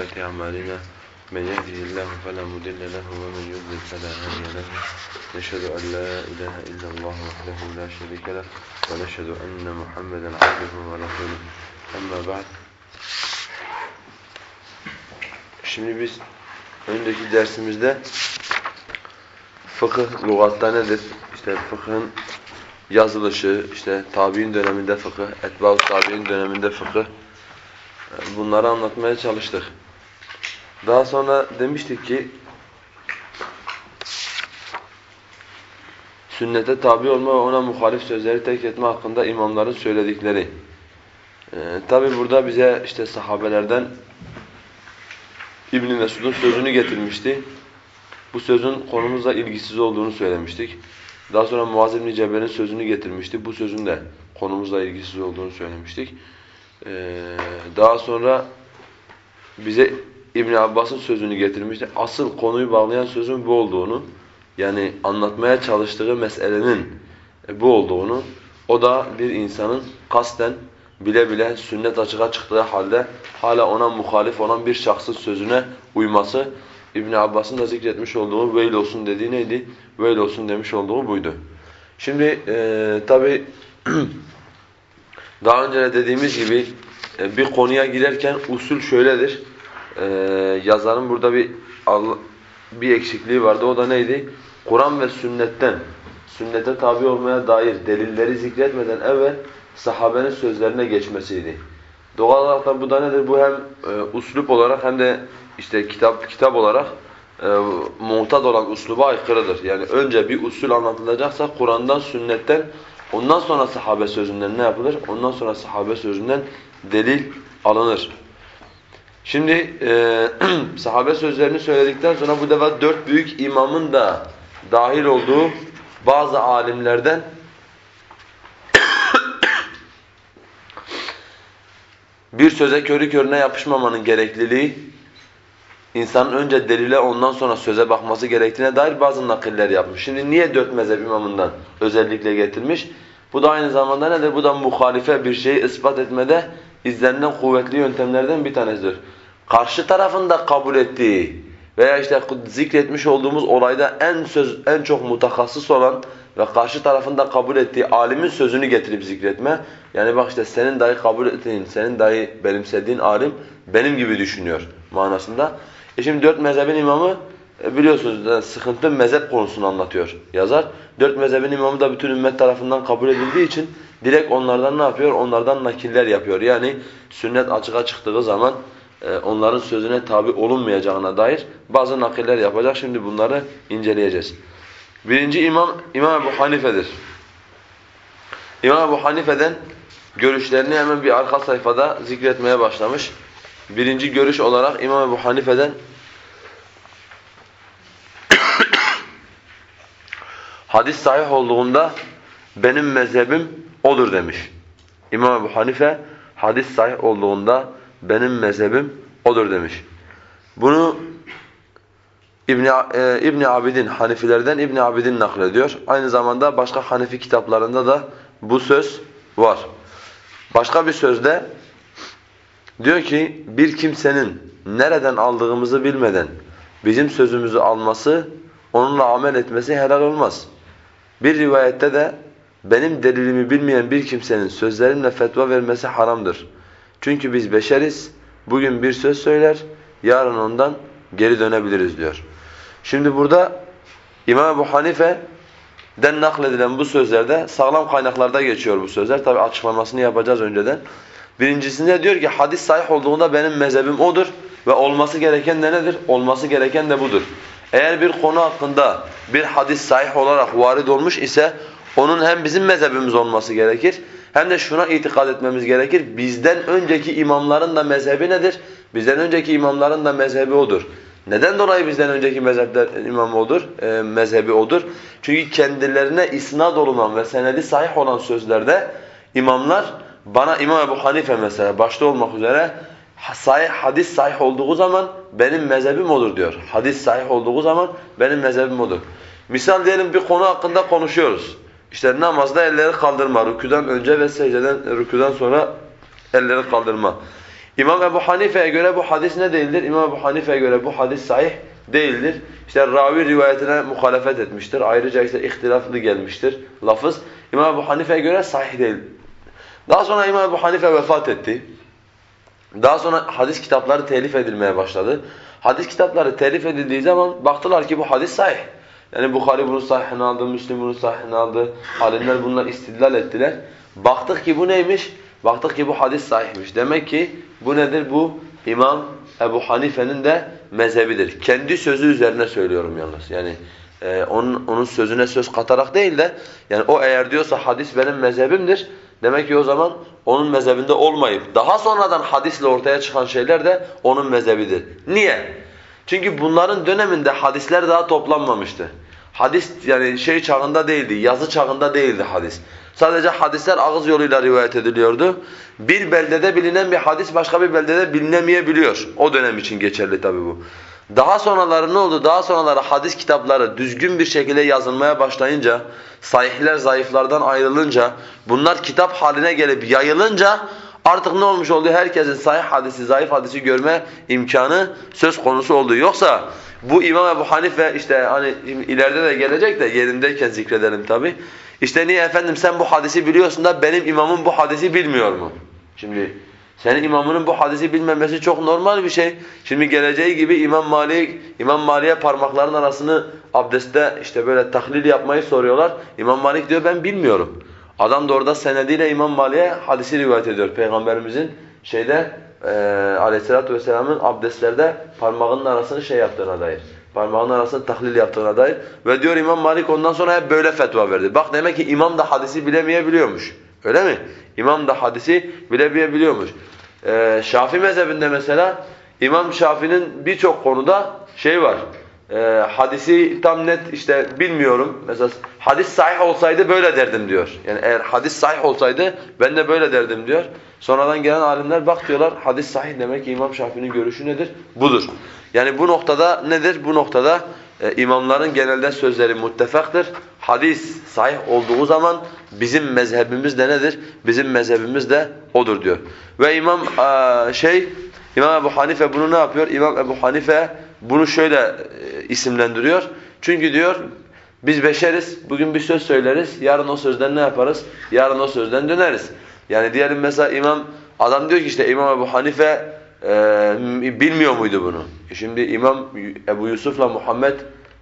سيئات أعمالنا من يهده الله فلا مضل له ومن يضلل فلا هادي له نشهد أن لا إله إلا الله وحده لا شريك له ونشهد أن محمدا عبده ورسوله أما بعد Şimdi biz önceki dersimizde fıkıh lügatta nedir? İşte fıkhın yazılışı, işte tabi'in döneminde fıkıh, etbaz tabi'in döneminde fıkıh e, bunları anlatmaya çalıştık. Daha sonra demiştik ki sünnete tabi olma ve ona muhalif sözleri terk etme hakkında imamların söyledikleri. Ee, Tabi burada bize işte sahabelerden İbn Mesud'un sözünü getirmişti. Bu sözün konumuzla ilgisiz olduğunu söylemiştik. Daha sonra Muaz İbn Cebel'in sözünü getirmişti. Bu sözün de konumuzla ilgisiz olduğunu söylemiştik. Ee, daha sonra bize İbn Abbas'ın sözünü getirmişti. Asıl konuyu bağlayan sözün bu olduğunu, yani anlatmaya çalıştığı meselenin bu olduğunu, o da bir insanın kasten bile bile sünnet açığa çıktığı halde hala ona muhalif olan bir şahsın sözüne uyması İbn Abbas'ın da zikretmiş olduğu veil olsun dediği neydi? Veil olsun demiş olduğu buydu. Şimdi e, tabi daha önce de dediğimiz gibi e, bir konuya girerken usul şöyledir. E, yazarın burada bir bir eksikliği vardı. O da neydi? Kur'an ve sünnetten sünnete tabi olmaya dair delilleri zikretmeden evvel sahabenin sözlerine geçmesiydi. Doğal olarak da bu da nedir? Bu hem e, uslup olarak hem de işte kitap kitap olarak e, muhtad olan usluba aykırıdır. Yani önce bir usul anlatılacaksa Kur'an'dan, sünnetten, ondan sonra sahabe sözünden ne yapılır? Ondan sonra sahabe sözünden delil alınır. Şimdi e, sahabe sözlerini söyledikten sonra bu defa dört büyük imamın da dahil olduğu bazı alimlerden bir söze körü körüne yapışmamanın gerekliliği, insanın önce delile ondan sonra söze bakması gerektiğine dair bazı nakiller yapmış. Şimdi niye dört mezhep imamından özellikle getirmiş? Bu da aynı zamanda nedir? Bu da muhalife bir şeyi ispat etmede izlenilen kuvvetli yöntemlerden bir tanesidir. Karşı tarafın da kabul ettiği veya işte zikretmiş olduğumuz olayda en söz en çok mutakassıs olan ve karşı tarafında kabul ettiği alimin sözünü getirip zikretme. Yani bak işte senin dahi kabul ettiğin, senin dahi benimsediğin alim benim gibi düşünüyor manasında. E şimdi dört mezhebin imamı e biliyorsunuz sıkıntı mezhep konusunu anlatıyor yazar. Dört mezhebin imamı da bütün ümmet tarafından kabul edildiği için direkt onlardan ne yapıyor? Onlardan nakiller yapıyor. Yani sünnet açığa çıktığı zaman e, onların sözüne tabi olunmayacağına dair bazı nakiller yapacak. Şimdi bunları inceleyeceğiz. Birinci imam İmam Ebu Hanife'dir. İmam Ebu Hanife'den görüşlerini hemen bir arka sayfada zikretmeye başlamış. Birinci görüş olarak İmam Ebu Hanife'den hadis sahih olduğunda benim mezhebim odur demiş. İmam Ebu Hanife hadis sahih olduğunda benim mezhebim odur demiş. Bunu İbn e, İbn Abidin Hanifilerden İbn Abidin naklediyor. Aynı zamanda başka Hanifi kitaplarında da bu söz var. Başka bir sözde diyor ki bir kimsenin nereden aldığımızı bilmeden bizim sözümüzü alması, onunla amel etmesi helal olmaz. Bir rivayette de benim delilimi bilmeyen bir kimsenin sözlerimle fetva vermesi haramdır. Çünkü biz beşeriz, bugün bir söz söyler, yarın ondan geri dönebiliriz diyor. Şimdi burada İmam Ebu Hanife'den nakledilen bu sözlerde sağlam kaynaklarda geçiyor bu sözler. Tabi açıklamasını yapacağız önceden. Birincisinde diyor ki hadis sahih olduğunda benim mezhebim odur ve olması gereken de nedir? Olması gereken de budur. Eğer bir konu hakkında bir hadis sahih olarak varid olmuş ise onun hem bizim mezhebimiz olması gerekir hem de şuna itikad etmemiz gerekir. Bizden önceki imamların da mezhebi nedir? Bizden önceki imamların da mezhebi odur. Neden dolayı bizden önceki mezhepler imamı odur, e, mezhebi odur? Çünkü kendilerine isnad olunan ve senedi sahih olan sözlerde imamlar bana İmam Ebu Hanife mesela başta olmak üzere sahih, hadis sahih olduğu zaman benim mezhebim odur diyor. Hadis sahih olduğu zaman benim mezhebim odur. Misal diyelim bir konu hakkında konuşuyoruz. İşte namazda elleri kaldırma, rüküden önce ve secdeden, rüküden sonra elleri kaldırma. İmam Ebu Hanife'ye göre bu hadis ne değildir? İmam Ebu Hanife'ye göre bu hadis sahih değildir. İşte ravi rivayetine muhalefet etmiştir. Ayrıca işte ihtilaflı gelmiştir lafız. İmam Ebu Hanife'ye göre sahih değil. Daha sonra İmam Ebu Hanife vefat etti. Daha sonra hadis kitapları telif edilmeye başladı. Hadis kitapları telif edildiği zaman baktılar ki bu hadis sahih. Yani Bukhari bunu sahihine aldı, Müslim bunu sahihine aldı. Alimler bununla istidlal ettiler. Baktık ki bu neymiş? Baktık ki bu hadis sahihmiş. Demek ki bu nedir? Bu İmam Ebu Hanife'nin de mezhebidir. Kendi sözü üzerine söylüyorum yalnız. Yani e, onun, onun sözüne söz katarak değil de yani o eğer diyorsa hadis benim mezhebimdir. Demek ki o zaman onun mezhebinde olmayıp daha sonradan hadisle ortaya çıkan şeyler de onun mezhebidir. Niye? Çünkü bunların döneminde hadisler daha toplanmamıştı. Hadis yani şey çağında değildi, yazı çağında değildi hadis. Sadece hadisler ağız yoluyla rivayet ediliyordu. Bir beldede bilinen bir hadis başka bir beldede bilinemeyebiliyor. O dönem için geçerli tabii bu. Daha sonraları ne oldu? Daha sonraları hadis kitapları düzgün bir şekilde yazılmaya başlayınca, sahihler zayıflardan ayrılınca, bunlar kitap haline gelip yayılınca artık ne olmuş oldu? Herkesin sahih hadisi, zayıf hadisi görme imkanı söz konusu oldu. Yoksa bu İmam Ebu Hanife işte hani ileride de gelecek de yerindeyken zikredelim tabi. İşte niye efendim sen bu hadisi biliyorsun da benim imamım bu hadisi bilmiyor mu? Şimdi senin imamının bu hadisi bilmemesi çok normal bir şey. Şimdi geleceği gibi İmam Malik, İmam Malik'e parmakların arasını abdestte işte böyle tahlil yapmayı soruyorlar. İmam Malik diyor ben bilmiyorum. Adam da orada senediyle İmam Malik'e hadisi rivayet ediyor. Peygamberimizin şeyde e, aleyhissalatu vesselamın abdestlerde parmağının arasını şey yaptığına dair. Parmağının arasını tahlil yaptığına dair. Ve diyor İmam Malik ondan sonra hep böyle fetva verdi. Bak demek ki imam da hadisi bilemeyebiliyormuş. Öyle mi? İmam da hadisi bilemeyebiliyormuş. Ee, Şafii mezhebinde mesela İmam Şafii'nin birçok konuda şey var. E, hadisi tam net işte bilmiyorum. Mesela hadis sahih olsaydı böyle derdim diyor. Yani eğer hadis sahih olsaydı ben de böyle derdim diyor. Sonradan gelen alimler bak diyorlar hadis sahih demek ki İmam Şafii'nin görüşü nedir? Budur. Yani bu noktada nedir? Bu noktada e, imamların genelde sözleri muttefaktır. Hadis sahih olduğu zaman bizim mezhebimiz de nedir? Bizim mezhebimiz de odur diyor. Ve İmam e, şey İmam Ebu Hanife bunu ne yapıyor? İmam Ebu Hanife bunu şöyle e, isimlendiriyor. Çünkü diyor biz beşeriz. Bugün bir söz söyleriz. Yarın o sözden ne yaparız? Yarın o sözden döneriz. Yani diyelim mesela imam adam diyor ki işte İmam Ebu Hanife e, bilmiyor muydu bunu? E şimdi İmam Ebu Yusuf'la Muhammed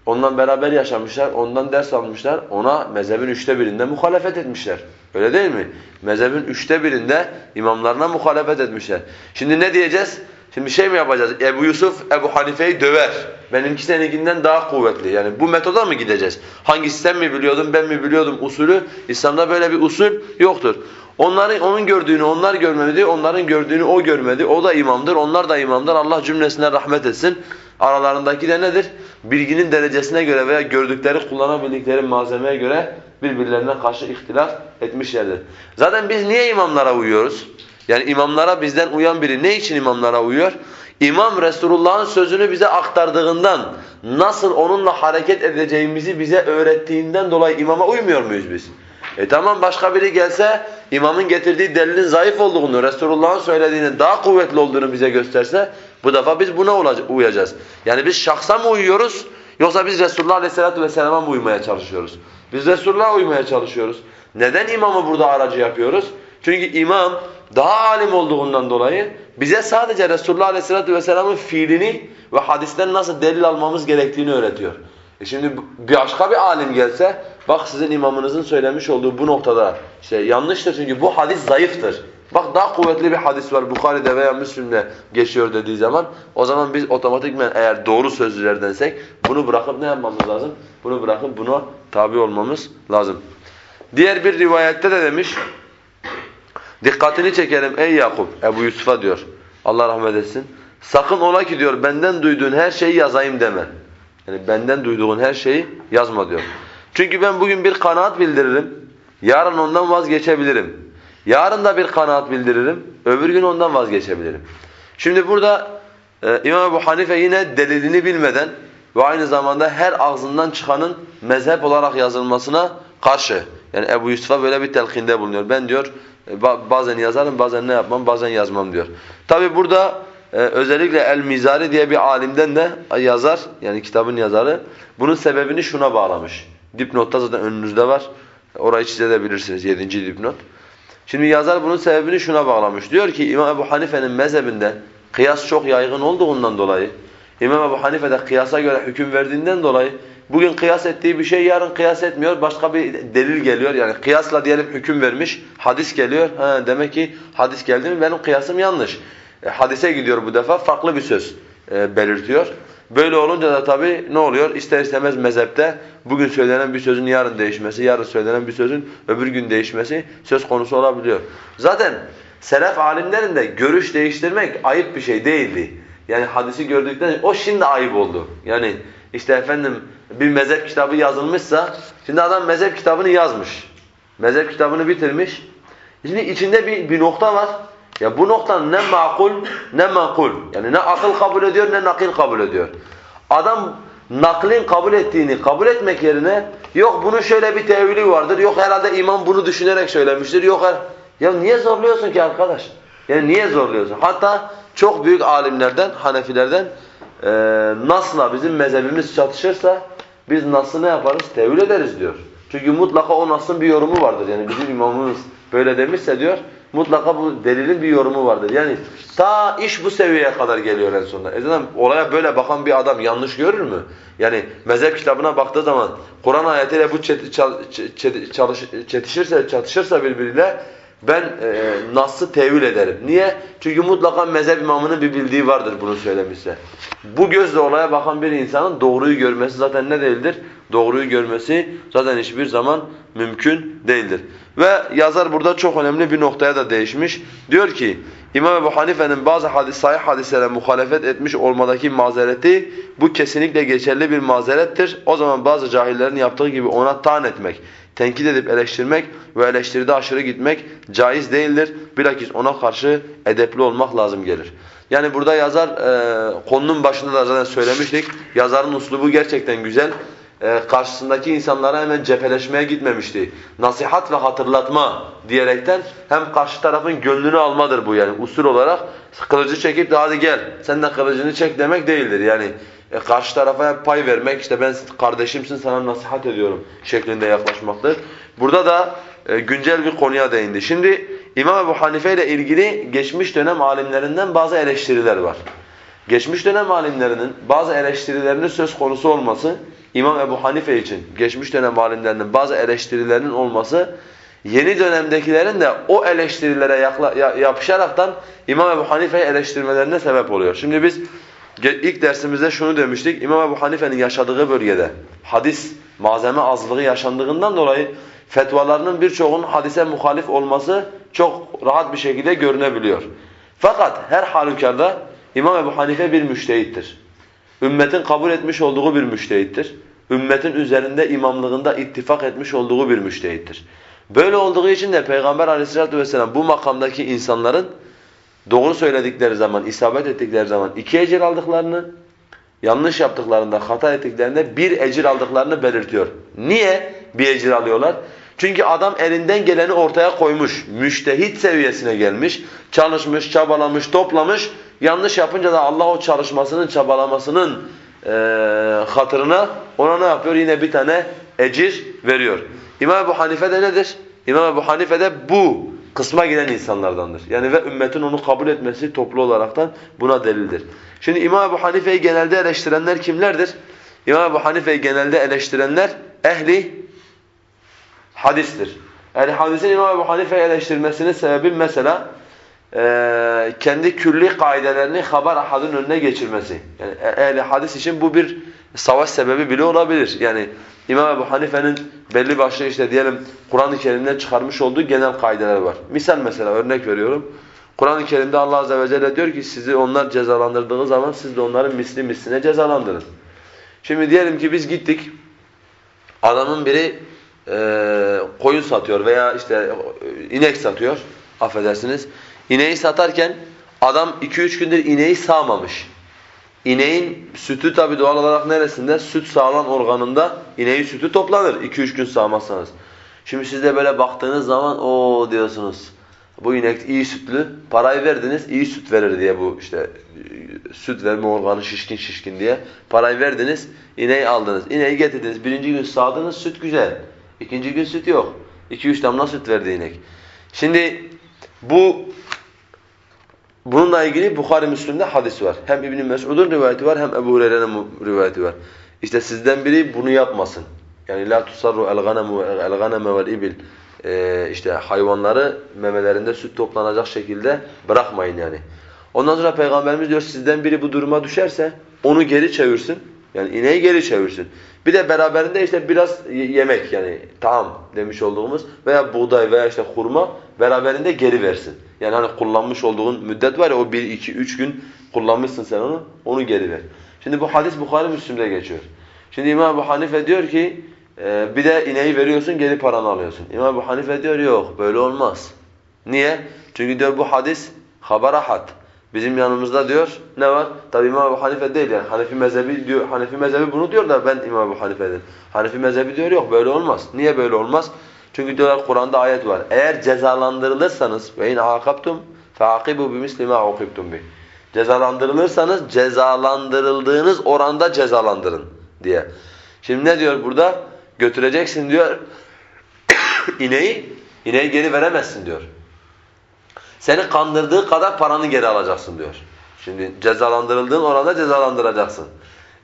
ondan beraber yaşamışlar, ondan ders almışlar, ona mezhebin üçte birinde muhalefet etmişler. Öyle değil mi? Mezhebin üçte birinde imamlarına muhalefet etmişler. Şimdi ne diyeceğiz? Şimdi şey mi yapacağız? Ebu Yusuf Ebu Hanife'yi döver. Benimki seninkinden daha kuvvetli. Yani bu metoda mı gideceğiz? Hangi sistem mi biliyordum, ben mi biliyordum usulü? İslam'da böyle bir usul yoktur. Onların onun gördüğünü onlar görmedi, onların gördüğünü o görmedi. O da imamdır, onlar da imamdır. Allah cümlesine rahmet etsin. Aralarındaki de nedir? Bilginin derecesine göre veya gördükleri, kullanabildikleri malzemeye göre birbirlerine karşı ihtilaf etmişlerdir. Zaten biz niye imamlara uyuyoruz? Yani imamlara bizden uyan biri ne için imamlara uyuyor? İmam Resulullah'ın sözünü bize aktardığından, nasıl onunla hareket edeceğimizi bize öğrettiğinden dolayı imama uymuyor muyuz biz? E tamam başka biri gelse imamın getirdiği delilin zayıf olduğunu, Resulullah'ın söylediğinin daha kuvvetli olduğunu bize gösterse bu defa biz buna uyacağız. Yani biz şahsa mı uyuyoruz yoksa biz Resulullah Aleyhisselatü Vesselam'a mı uymaya çalışıyoruz? Biz Resulullah'a uymaya çalışıyoruz. Neden imamı burada aracı yapıyoruz? Çünkü imam daha alim olduğundan dolayı bize sadece Resulullah Aleyhisselatü Vesselam'ın fiilini ve hadisten nasıl delil almamız gerektiğini öğretiyor. E şimdi bir başka bir alim gelse, bak sizin imamınızın söylemiş olduğu bu noktada işte yanlıştır çünkü bu hadis zayıftır. Bak daha kuvvetli bir hadis var Bukhari'de veya Müslim'de geçiyor dediği zaman o zaman biz otomatikmen eğer doğru sözlülerdensek bunu bırakıp ne yapmamız lazım? Bunu bırakıp buna tabi olmamız lazım. Diğer bir rivayette de demiş Dikkatini çekelim ey Yakup, Ebu Yusuf'a diyor. Allah rahmet etsin. Sakın ola ki diyor benden duyduğun her şeyi yazayım deme. Yani benden duyduğun her şeyi yazma diyor. Çünkü ben bugün bir kanaat bildiririm. Yarın ondan vazgeçebilirim. Yarın da bir kanaat bildiririm. Öbür gün ondan vazgeçebilirim. Şimdi burada e, İmam Ebu Hanife yine delilini bilmeden ve aynı zamanda her ağzından çıkanın mezhep olarak yazılmasına karşı. Yani Ebu Yusuf'a böyle bir telkinde bulunuyor. Ben diyor bazen yazarım, bazen ne yapmam, bazen yazmam diyor. Tabi burada e, özellikle El-Mizari diye bir alimden de yazar, yani kitabın yazarı, bunun sebebini şuna bağlamış. Dipnotta zaten önünüzde var. Orayı çizebilirsiniz, yedinci dipnot. Şimdi yazar bunun sebebini şuna bağlamış. Diyor ki İmam Ebu Hanife'nin mezhebinde kıyas çok yaygın olduğundan dolayı, İmam Ebu Hanife de kıyasa göre hüküm verdiğinden dolayı bugün kıyas ettiği bir şey yarın kıyas etmiyor. Başka bir delil geliyor. Yani kıyasla diyelim hüküm vermiş. Hadis geliyor. Ha, demek ki hadis geldi mi benim kıyasım yanlış. E, hadise gidiyor bu defa farklı bir söz e, belirtiyor. Böyle olunca da tabii ne oluyor? İster istemez mezhepte bugün söylenen bir sözün yarın değişmesi, yarın söylenen bir sözün öbür gün değişmesi söz konusu olabiliyor. Zaten selef alimlerinde görüş değiştirmek ayıp bir şey değildi. Yani hadisi gördükten o şimdi ayıp oldu. Yani işte efendim bir mezhep kitabı yazılmışsa şimdi adam mezhep kitabını yazmış. Mezhep kitabını bitirmiş. Şimdi içinde bir, bir nokta var. Ya bu noktanın ne makul ne makul. Yani ne akıl kabul ediyor ne nakil kabul ediyor. Adam naklin kabul ettiğini kabul etmek yerine yok bunun şöyle bir tevili vardır. Yok herhalde imam bunu düşünerek söylemiştir. Yok her... Ya niye zorluyorsun ki arkadaş? Yani niye zorluyorsun? Hatta çok büyük alimlerden, Hanefilerden e, Nas'la bizim mezhebimiz çatışırsa biz Nas'ı ne yaparız? Tevil ederiz diyor. Çünkü mutlaka o Nas'ın bir yorumu vardır. Yani bizim imamımız böyle demişse diyor mutlaka bu delilin bir yorumu vardır. Yani ta iş bu seviyeye kadar geliyor en sonunda. E zaten olaya böyle bakan bir adam yanlış görür mü? Yani mezhep kitabına baktığı zaman Kur'an ayetiyle bu çet, çal, çet, çalış, çetişirse, çatışırsa birbiriyle ben e, Nas'ı tevil ederim. Niye? Çünkü mutlaka mezhep imamının bir bildiği vardır bunu söylemişse. Bu gözle olaya bakan bir insanın doğruyu görmesi zaten ne değildir? Doğruyu görmesi zaten hiçbir zaman mümkün değildir. Ve yazar burada çok önemli bir noktaya da değişmiş. Diyor ki İmam Ebu Hanife'nin bazı hadis, sahih hadislere muhalefet etmiş olmadaki mazereti bu kesinlikle geçerli bir mazerettir. O zaman bazı cahillerin yaptığı gibi ona taan etmek, tenkit edip eleştirmek ve eleştiride aşırı gitmek caiz değildir. Bilakis ona karşı edepli olmak lazım gelir. Yani burada yazar e, konunun başında da zaten söylemiştik. Yazarın uslubu gerçekten güzel. E, karşısındaki insanlara hemen cepheleşmeye gitmemişti. Nasihat ve hatırlatma diyerekten hem karşı tarafın gönlünü almadır bu yani usul olarak. Kılıcı çekip de hadi gel sen de kılıcını çek demek değildir. Yani e, karşı tarafa pay vermek işte ben kardeşimsin sana nasihat ediyorum şeklinde yaklaşmaktır. Burada da e, güncel bir konuya değindi. Şimdi İmam Ebu Hanife ile ilgili geçmiş dönem alimlerinden bazı eleştiriler var. Geçmiş dönem alimlerinin bazı eleştirilerinin söz konusu olması İmam Ebu Hanife için geçmiş dönem alimlerinin bazı eleştirilerinin olması yeni dönemdekilerin de o eleştirilere yapışaraktan İmam Ebu Hanife'yi eleştirmelerine sebep oluyor. Şimdi biz ilk dersimizde şunu demiştik. İmam Ebu Hanife'nin yaşadığı bölgede hadis malzeme azlığı yaşandığından dolayı fetvalarının birçoğunun hadise muhalif olması çok rahat bir şekilde görünebiliyor. Fakat her halükarda İmam Ebu Hanife bir müştehittir. Ümmetin kabul etmiş olduğu bir müştehittir. Ümmetin üzerinde imamlığında ittifak etmiş olduğu bir müştehittir. Böyle olduğu için de Peygamber aleyhissalatu vesselam bu makamdaki insanların doğru söyledikleri zaman, isabet ettikleri zaman iki ecir aldıklarını, yanlış yaptıklarında, hata ettiklerinde bir ecir aldıklarını belirtiyor. Niye bir ecir alıyorlar? Çünkü adam elinden geleni ortaya koymuş, müştehit seviyesine gelmiş, çalışmış, çabalamış, toplamış. Yanlış yapınca da Allah o çalışmasının, çabalamasının e, hatırına ona ne yapıyor? Yine bir tane ecir veriyor. İmam Ebu Hanife de nedir? İmam Ebu Hanife de bu kısma giren insanlardandır. Yani ve ümmetin onu kabul etmesi toplu olaraktan buna delildir. Şimdi İmam Ebu Hanife'yi genelde eleştirenler kimlerdir? İmam Ebu Hanife'yi genelde eleştirenler ehli hadistir. Yani hadisin İmam Ebu Hanife'yi eleştirmesinin sebebi mesela e, kendi külli kaidelerini haber ahadın önüne geçirmesi. Yani e, ehli hadis için bu bir savaş sebebi bile olabilir. Yani İmam Ebu Hanife'nin belli başlı işte diyelim Kur'an-ı Kerim'den çıkarmış olduğu genel kaideler var. Misal mesela örnek veriyorum. Kur'an-ı Kerim'de Allah Azze ve Celle diyor ki sizi onlar cezalandırdığı zaman siz de onların misli misline cezalandırın. Şimdi diyelim ki biz gittik. Adamın biri e, koyun satıyor veya işte inek satıyor. Affedersiniz. İneği satarken adam 2-3 gündür ineği sağmamış. İneğin sütü tabi doğal olarak neresinde? Süt sağlan organında ineğin sütü toplanır 2-3 gün sağmazsanız. Şimdi siz de böyle baktığınız zaman o diyorsunuz. Bu inek iyi sütlü. Parayı verdiniz iyi süt verir diye bu işte e, süt verme organı şişkin şişkin diye. Parayı verdiniz ineği aldınız. İneği getirdiniz. Birinci gün sağdınız süt güzel. İkinci gün süt yok. İki üç damla süt verdi inek. Şimdi bu bununla ilgili Bukhari Müslim'de hadis var. Hem İbn Mes'ud'un rivayeti var hem Ebu Hureyre'nin rivayeti var. İşte sizden biri bunu yapmasın. Yani la tusarru el-ganemu el-ganeme vel-ibil ee, işte hayvanları memelerinde süt toplanacak şekilde bırakmayın yani. Ondan sonra Peygamberimiz diyor sizden biri bu duruma düşerse onu geri çevirsin. Yani ineği geri çevirsin. Bir de beraberinde işte biraz yemek yani tam demiş olduğumuz veya buğday veya işte hurma beraberinde geri versin. Yani hani kullanmış olduğun müddet var ya o 1 2 3 gün kullanmışsın sen onu onu geri ver. Şimdi bu hadis Bukhari Müslim'de geçiyor. Şimdi İmam Ebu Hanife diyor ki e, bir de ineği veriyorsun geri paranı alıyorsun. İmam Ebu Hanife diyor yok böyle olmaz. Niye? Çünkü diyor bu hadis habarahat. Bizim yanımızda diyor ne var? Tabi İmam Ebu Hanife değil yani Hanefi mezhebi diyor. Hanefi mezhebi bunu diyor da ben İmam Ebu Hanife'den. Hanefi mezhebi diyor yok böyle olmaz. Niye böyle olmaz? Çünkü diyorlar Kur'an'da ayet var. Eğer cezalandırılırsanız ve in akabtum faaqibu bimisli ma ukibtum bih. Cezalandırılırsanız cezalandırıldığınız oranda cezalandırın diye. Şimdi ne diyor burada? Götüreceksin diyor ineği, ineği geri veremezsin diyor. Seni kandırdığı kadar paranı geri alacaksın diyor. Şimdi cezalandırıldığın oranda cezalandıracaksın.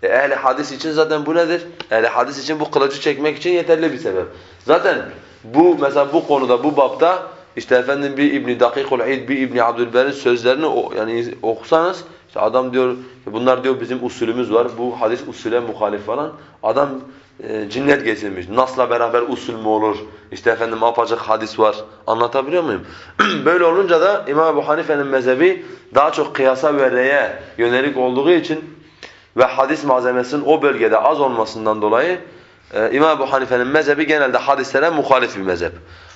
E, ehli hadis için zaten bu nedir? Ehli hadis için bu kılıcı çekmek için yeterli bir sebep. Zaten bu mesela bu konuda bu bapta işte efendim bir İbn Dakikul İd bir İbn Abdülber'in sözlerini yani okusanız işte adam diyor bunlar diyor bizim usulümüz var. Bu hadis usule muhalif falan. Adam e, cinnet getirmiş. Nasla beraber usul mü olur? İşte efendim apacık hadis var. Anlatabiliyor muyum? Böyle olunca da İmam Ebu Hanife'nin mezhebi daha çok kıyasa ve reye yönelik olduğu için ve hadis malzemesinin o bölgede az olmasından dolayı e, İmam Ebu Hanife'nin mezhebi genelde hadislere muhalif bir mezhep.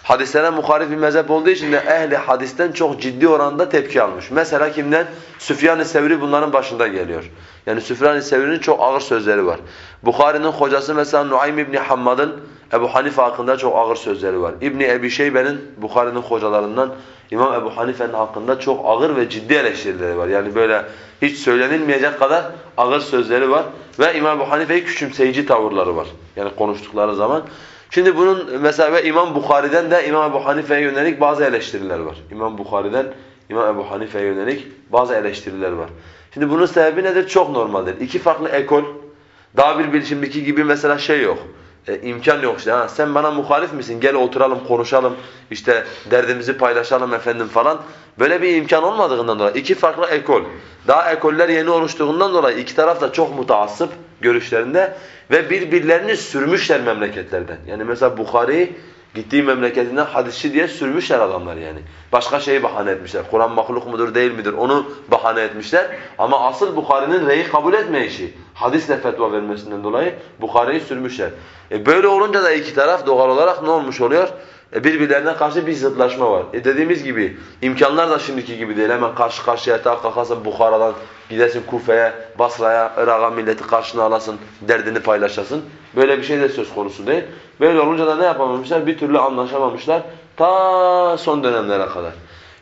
Hadislere muhalif bir mezhep olduğu için de ehli hadisten çok ciddi oranda tepki almış. Mesela kimden? Süfyan-ı Sevri bunların başında geliyor. Yani Süfyan-ı Sevri'nin çok ağır sözleri var. Bukhari'nin hocası mesela Nuaym İbni Hammad'ın Ebu Hanife hakkında çok ağır sözleri var. İbni Ebi Şeybe'nin Bukhari'nin hocalarından İmam Ebu Hanife'nin hakkında çok ağır ve ciddi eleştirileri var. Yani böyle hiç söylenilmeyecek kadar ağır sözleri var. Ve İmam Ebu Hanife'yi küçümseyici tavırları var. Yani konuştukları zaman. Şimdi bunun mesela İmam Bukhari'den de İmam Ebu Hanife'ye yönelik bazı eleştiriler var. İmam Bukhari'den İmam Ebu Hanife'ye yönelik bazı eleştiriler var. Şimdi bunun sebebi nedir? Çok normaldir. İki farklı ekol. Daha bir şimdiki gibi mesela şey yok. E, imkan yok işte. Ha, sen bana muhalif misin? Gel oturalım, konuşalım. işte derdimizi paylaşalım efendim falan. Böyle bir imkan olmadığından dolayı iki farklı ekol. Daha ekoller yeni oluştuğundan dolayı iki taraf da çok mutaassıp görüşlerinde ve birbirlerini sürmüşler memleketlerden. Yani mesela Bukhari gittiği memleketinden hadisçi diye sürmüşler adamlar yani. Başka şeyi bahane etmişler. Kur'an mahluk mudur değil midir onu bahane etmişler. Ama asıl Bukhari'nin reyi kabul etmeyişi, hadisle fetva vermesinden dolayı Bukhari'yi sürmüşler. E böyle olunca da iki taraf doğal olarak ne olmuş oluyor? E birbirlerine karşı bir zıtlaşma var. E dediğimiz gibi imkanlar da şimdiki gibi değil. Hemen karşı karşıya ta kalkasın Bukhara'dan gidesin Kufe'ye, Basra'ya, Irak'a milleti karşına alasın, derdini paylaşasın. Böyle bir şey de söz konusu değil. Böyle olunca da ne yapamamışlar? Bir türlü anlaşamamışlar ta son dönemlere kadar.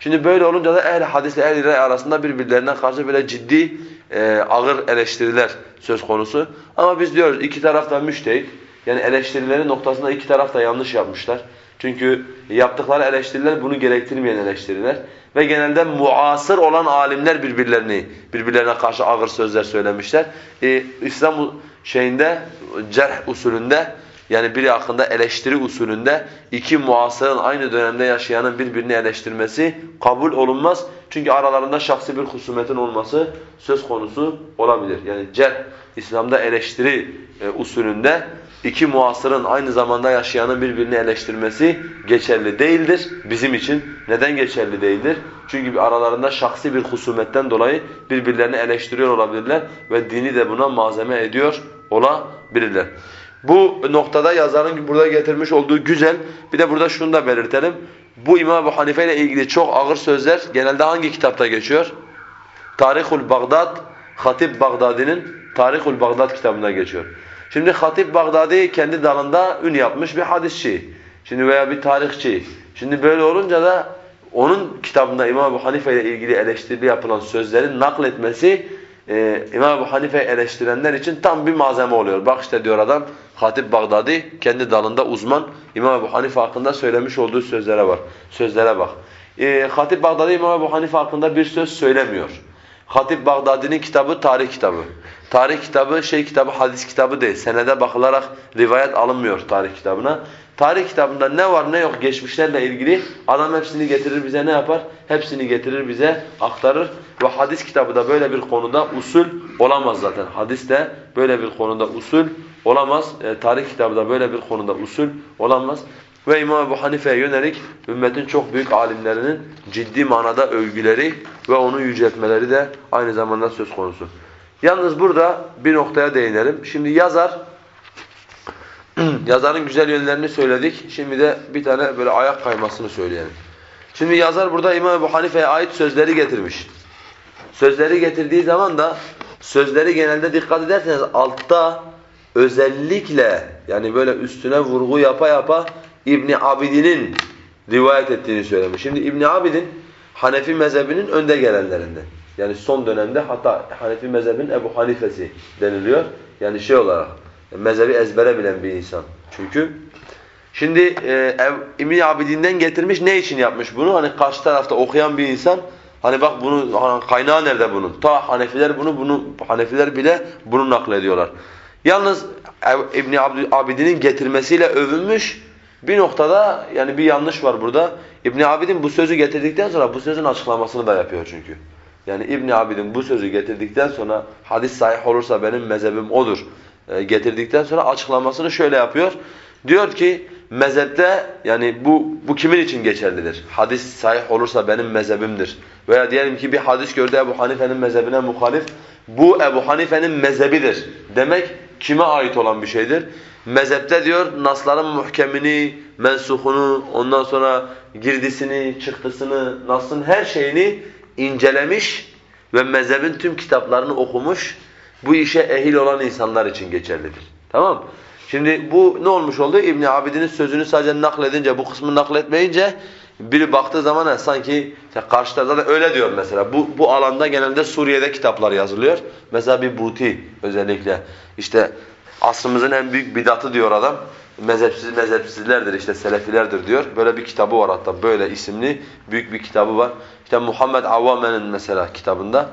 Şimdi böyle olunca da ehl hadisle ehl rey arasında birbirlerine karşı böyle ciddi e, ağır eleştiriler söz konusu. Ama biz diyoruz iki taraf da müştehit. Yani eleştirileri noktasında iki taraf da yanlış yapmışlar. Çünkü yaptıkları eleştiriler bunu gerektirmeyen eleştiriler ve genelde muasır olan alimler birbirlerini birbirlerine karşı ağır sözler söylemişler. Ee, İslam şeyinde cerh usulünde yani biri hakkında eleştiri usulünde iki muasırın aynı dönemde yaşayanın birbirini eleştirmesi kabul olunmaz. Çünkü aralarında şahsi bir husumetin olması söz konusu olabilir. Yani cerh İslam'da eleştiri e, usulünde iki muasırın aynı zamanda yaşayanın birbirini eleştirmesi geçerli değildir bizim için. Neden geçerli değildir? Çünkü aralarında şahsi bir husumetten dolayı birbirlerini eleştiriyor olabilirler ve dini de buna malzeme ediyor olabilirler. Bu noktada yazarın burada getirmiş olduğu güzel. Bir de burada şunu da belirtelim. Bu İmam Ebu Hanife ile ilgili çok ağır sözler genelde hangi kitapta geçiyor? Tarihul Bagdad, Hatip Bagdadi'nin Tarihul Bagdad kitabında geçiyor. Şimdi Hatip Bagdadi kendi dalında ün yapmış bir hadisçi. Şimdi veya bir tarihçi. Şimdi böyle olunca da onun kitabında İmam Ebu Hanife ile ilgili eleştiri yapılan sözlerin nakletmesi e, İmam Ebu Hanife'yi eleştirenler için tam bir malzeme oluyor. Bak işte diyor adam Hatip Bağdadi kendi dalında uzman İmam Ebu Hanife hakkında söylemiş olduğu sözlere var. Sözlere bak. E, Hatip Bağdadi İmam Ebu Hanife hakkında bir söz söylemiyor. Hatip Bağdadi'nin kitabı tarih kitabı. Tarih kitabı şey kitabı hadis kitabı değil. Senede bakılarak rivayet alınmıyor tarih kitabına. Tarih kitabında ne var ne yok geçmişlerle ilgili adam hepsini getirir bize ne yapar? Hepsini getirir bize aktarır. Ve hadis kitabı da böyle bir konuda usul olamaz zaten. Hadis de böyle bir konuda usul olamaz. E, tarih kitabı da böyle bir konuda usul olamaz. Ve İmam Ebu Hanife'ye yönelik ümmetin çok büyük alimlerinin ciddi manada övgüleri ve onu yüceltmeleri de aynı zamanda söz konusu. Yalnız burada bir noktaya değinelim. Şimdi yazar, yazarın güzel yönlerini söyledik. Şimdi de bir tane böyle ayak kaymasını söyleyelim. Şimdi yazar burada İmam Ebu Hanife'ye ait sözleri getirmiş. Sözleri getirdiği zaman da sözleri genelde dikkat ederseniz altta özellikle yani böyle üstüne vurgu yapa yapa İbni Abidin'in rivayet ettiğini söylemiş. Şimdi İbni Abidin Hanefi mezhebinin önde gelenlerinden. Yani son dönemde hatta Hanefi mezhebinin Ebu Hanifesi deniliyor. Yani şey olarak mezhebi ezbere bilen bir insan. Çünkü şimdi e, İbni Abidin'den getirmiş ne için yapmış bunu? Hani karşı tarafta okuyan bir insan Hani bak bunu kaynağı nerede bunun? Ta Hanefiler bunu bunu Hanefiler bile bunu naklediyorlar. Yalnız İbn Abidin'in getirmesiyle övünmüş. Bir noktada yani bir yanlış var burada. İbn Abidin bu sözü getirdikten sonra bu sözün açıklamasını da yapıyor çünkü. Yani İbn Abidin bu sözü getirdikten sonra hadis sahih olursa benim mezhebim odur. E, getirdikten sonra açıklamasını şöyle yapıyor. Diyor ki mezhepte yani bu bu kimin için geçerlidir? Hadis sahih olursa benim mezhebimdir. Veya diyelim ki bir hadis gördü Ebu Hanife'nin mezhebine muhalif. Bu Ebu Hanife'nin mezhebidir. Demek kime ait olan bir şeydir? Mezhepte diyor nasların muhkemini, mensuhunu, ondan sonra girdisini, çıktısını, nasın her şeyini incelemiş ve mezhebin tüm kitaplarını okumuş. Bu işe ehil olan insanlar için geçerlidir. Tamam Şimdi bu ne olmuş oldu? İbn Abidin'in sözünü sadece nakledince, bu kısmını nakletmeyince biri baktığı zaman he, sanki işte karşı tarafta da öyle diyor mesela. Bu bu alanda genelde Suriye'de kitaplar yazılıyor. Mesela bir Buti özellikle işte asrımızın en büyük bidatı diyor adam. Mezhepsiz mezhepsizlerdir işte selefilerdir diyor. Böyle bir kitabı var hatta böyle isimli büyük bir kitabı var. İşte Muhammed Avvame'nin mesela kitabında.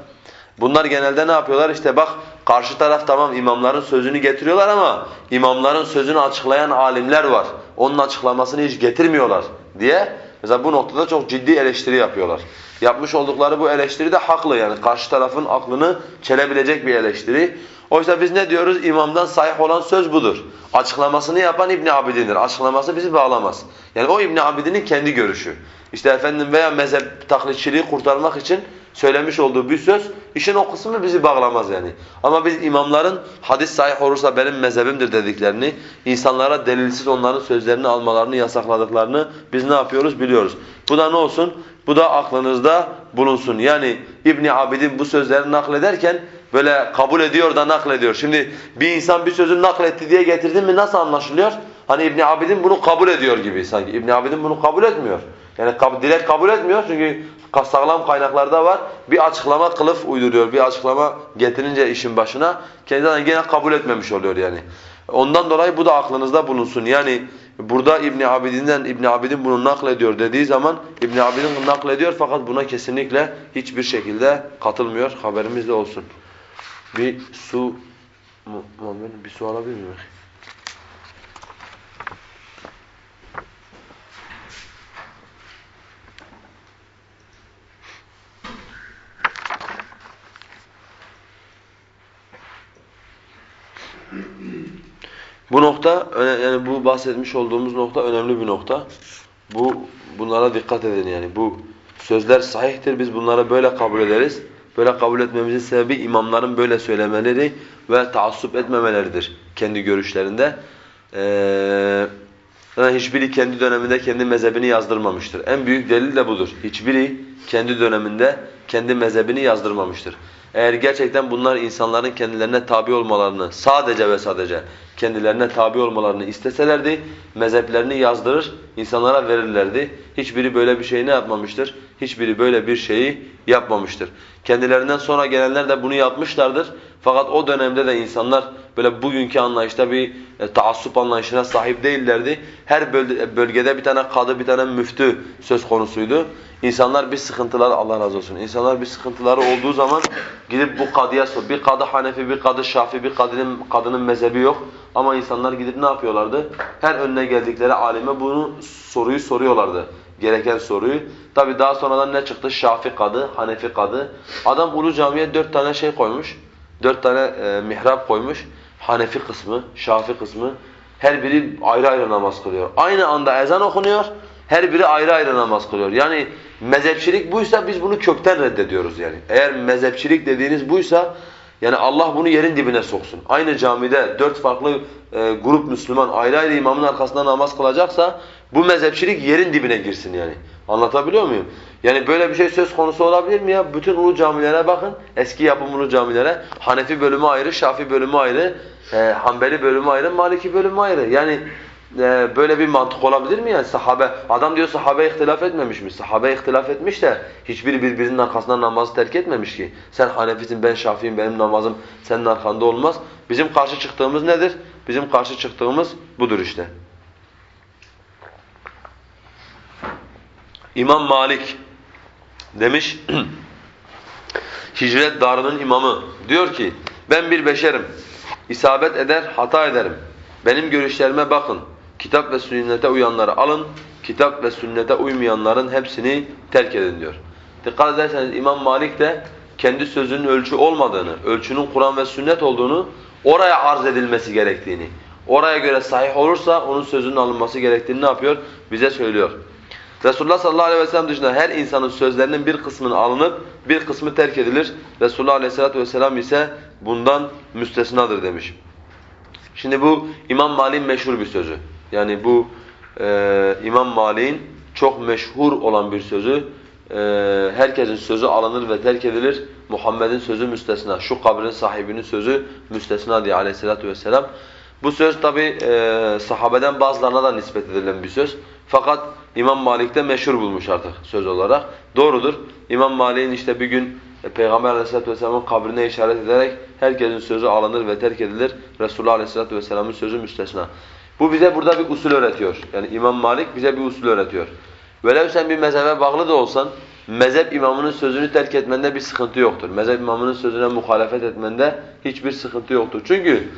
Bunlar genelde ne yapıyorlar? İşte bak karşı taraf tamam imamların sözünü getiriyorlar ama imamların sözünü açıklayan alimler var. Onun açıklamasını hiç getirmiyorlar diye Mesela bu noktada çok ciddi eleştiri yapıyorlar. Yapmış oldukları bu eleştiri de haklı yani karşı tarafın aklını çelebilecek bir eleştiri. Oysa biz ne diyoruz? İmamdan sahih olan söz budur. Açıklamasını yapan İbn Abidin'dir. Açıklaması bizi bağlamaz. Yani o İbn Abidin'in kendi görüşü. İşte efendim veya mezhep taklitçiliği kurtarmak için söylemiş olduğu bir söz işin o kısmı bizi bağlamaz yani. Ama biz imamların hadis sahih olursa benim mezhebimdir dediklerini, insanlara delilsiz onların sözlerini almalarını yasakladıklarını biz ne yapıyoruz biliyoruz. Bu da ne olsun? Bu da aklınızda bulunsun. Yani İbn Abidin bu sözleri naklederken böyle kabul ediyor da naklediyor. Şimdi bir insan bir sözü nakletti diye getirdin mi nasıl anlaşılıyor? Hani İbn Abidin bunu kabul ediyor gibi sanki. İbn Abidin bunu kabul etmiyor. Yani direkt kabul etmiyor çünkü sağlam kaynaklarda var. Bir açıklama kılıf uyduruyor. Bir açıklama getirince işin başına kendinden gene kabul etmemiş oluyor yani. Ondan dolayı bu da aklınızda bulunsun. Yani burada İbn Abidin'den İbn Abidin bunu naklediyor dediği zaman İbn Abidin naklediyor fakat buna kesinlikle hiçbir şekilde katılmıyor. Haberimiz de olsun. Bir su Muhammed bir su alabilir miyim? Bu nokta yani bu bahsetmiş olduğumuz nokta önemli bir nokta. Bu bunlara dikkat edin yani. Bu sözler sahihtir. Biz bunları böyle kabul ederiz. Böyle kabul etmemizin sebebi imamların böyle söylemeleri ve taassup etmemeleridir kendi görüşlerinde. Ee, Zaten hiçbiri kendi döneminde kendi mezhebini yazdırmamıştır. En büyük delil de budur. Hiçbiri kendi döneminde kendi mezhebini yazdırmamıştır. Eğer gerçekten bunlar insanların kendilerine tabi olmalarını, sadece ve sadece kendilerine tabi olmalarını isteselerdi, mezheplerini yazdırır, insanlara verirlerdi. Hiçbiri böyle bir şey ne yapmamıştır? Hiçbiri böyle bir şeyi yapmamıştır. Kendilerinden sonra gelenler de bunu yapmışlardır. Fakat o dönemde de insanlar böyle bugünkü anlayışta bir e, taassup anlayışına sahip değillerdi. Her bölgede bir tane kadı, bir tane müftü söz konusuydu. İnsanlar bir sıkıntıları, Allah razı olsun, İnsanlar bir sıkıntıları olduğu zaman gidip bu kadıya sor. Bir kadı Hanefi, bir kadı Şafi, bir kadının, kadının mezhebi yok. Ama insanlar gidip ne yapıyorlardı? Her önüne geldikleri alime bunu soruyu soruyorlardı. Gereken soruyu. Tabi daha sonradan ne çıktı? Şafi kadı, Hanefi kadı. Adam Ulu Cami'ye dört tane şey koymuş. Dört tane e, mihrap koymuş. Hanefi kısmı, Şafi kısmı. Her biri ayrı ayrı namaz kılıyor. Aynı anda ezan okunuyor. Her biri ayrı ayrı namaz kılıyor. Yani mezhepçilik buysa biz bunu kökten reddediyoruz yani. Eğer mezhepçilik dediğiniz buysa yani Allah bunu yerin dibine soksun. Aynı camide dört farklı e, grup Müslüman ayrı ayrı imamın arkasında namaz kılacaksa bu mezhepçilik yerin dibine girsin yani. Anlatabiliyor muyum? Yani böyle bir şey söz konusu olabilir mi ya? Bütün ulu camilere bakın. Eski yapım ulu camilere. Hanefi bölümü ayrı, Şafi bölümü ayrı, e, Hanbeli bölümü ayrı, Maliki bölümü ayrı. Yani e, böyle bir mantık olabilir mi yani sahabe? Adam diyor sahabe ihtilaf etmemiş mi? Sahabe ihtilaf etmiş de hiçbiri birbirinin arkasından namazı terk etmemiş ki. Sen Hanefisin, ben Şafi'yim, benim namazım senin arkanda olmaz. Bizim karşı çıktığımız nedir? Bizim karşı çıktığımız budur işte. İmam Malik demiş, hicret darının imamı diyor ki, ben bir beşerim, isabet eder, hata ederim. Benim görüşlerime bakın, kitap ve sünnete uyanları alın, kitap ve sünnete uymayanların hepsini terk edin diyor. Dikkat ederseniz İmam Malik de kendi sözünün ölçü olmadığını, ölçünün Kur'an ve sünnet olduğunu, oraya arz edilmesi gerektiğini, oraya göre sahih olursa onun sözünün alınması gerektiğini ne yapıyor? Bize söylüyor. Resulullah sallallahu aleyhi ve sellem dışında her insanın sözlerinin bir kısmını alınıp bir kısmı terk edilir. Resulullah aleyhissalatu vesselam ise bundan müstesnadır demiş. Şimdi bu İmam Malik'in meşhur bir sözü. Yani bu e, İmam Malik'in çok meşhur olan bir sözü. E, herkesin sözü alınır ve terk edilir. Muhammed'in sözü müstesna. Şu kabrin sahibinin sözü müstesna diye aleyhissalatu vesselam. Bu söz tabi e, sahabeden bazılarına da nispet edilen bir söz. Fakat İmam Malik de meşhur bulmuş artık söz olarak. Doğrudur. İmam Malik'in işte bir gün e, Peygamber aleyhissalatu vesselamın kabrine işaret ederek herkesin sözü alınır ve terk edilir. Resulullah aleyhissalatu vesselamın sözü müstesna. Bu bize burada bir usul öğretiyor. Yani İmam Malik bize bir usul öğretiyor. Velev sen bir mezhebe bağlı da olsan, mezhep imamının sözünü terk etmende bir sıkıntı yoktur. Mezhep imamının sözüne muhalefet etmende hiçbir sıkıntı yoktur. Çünkü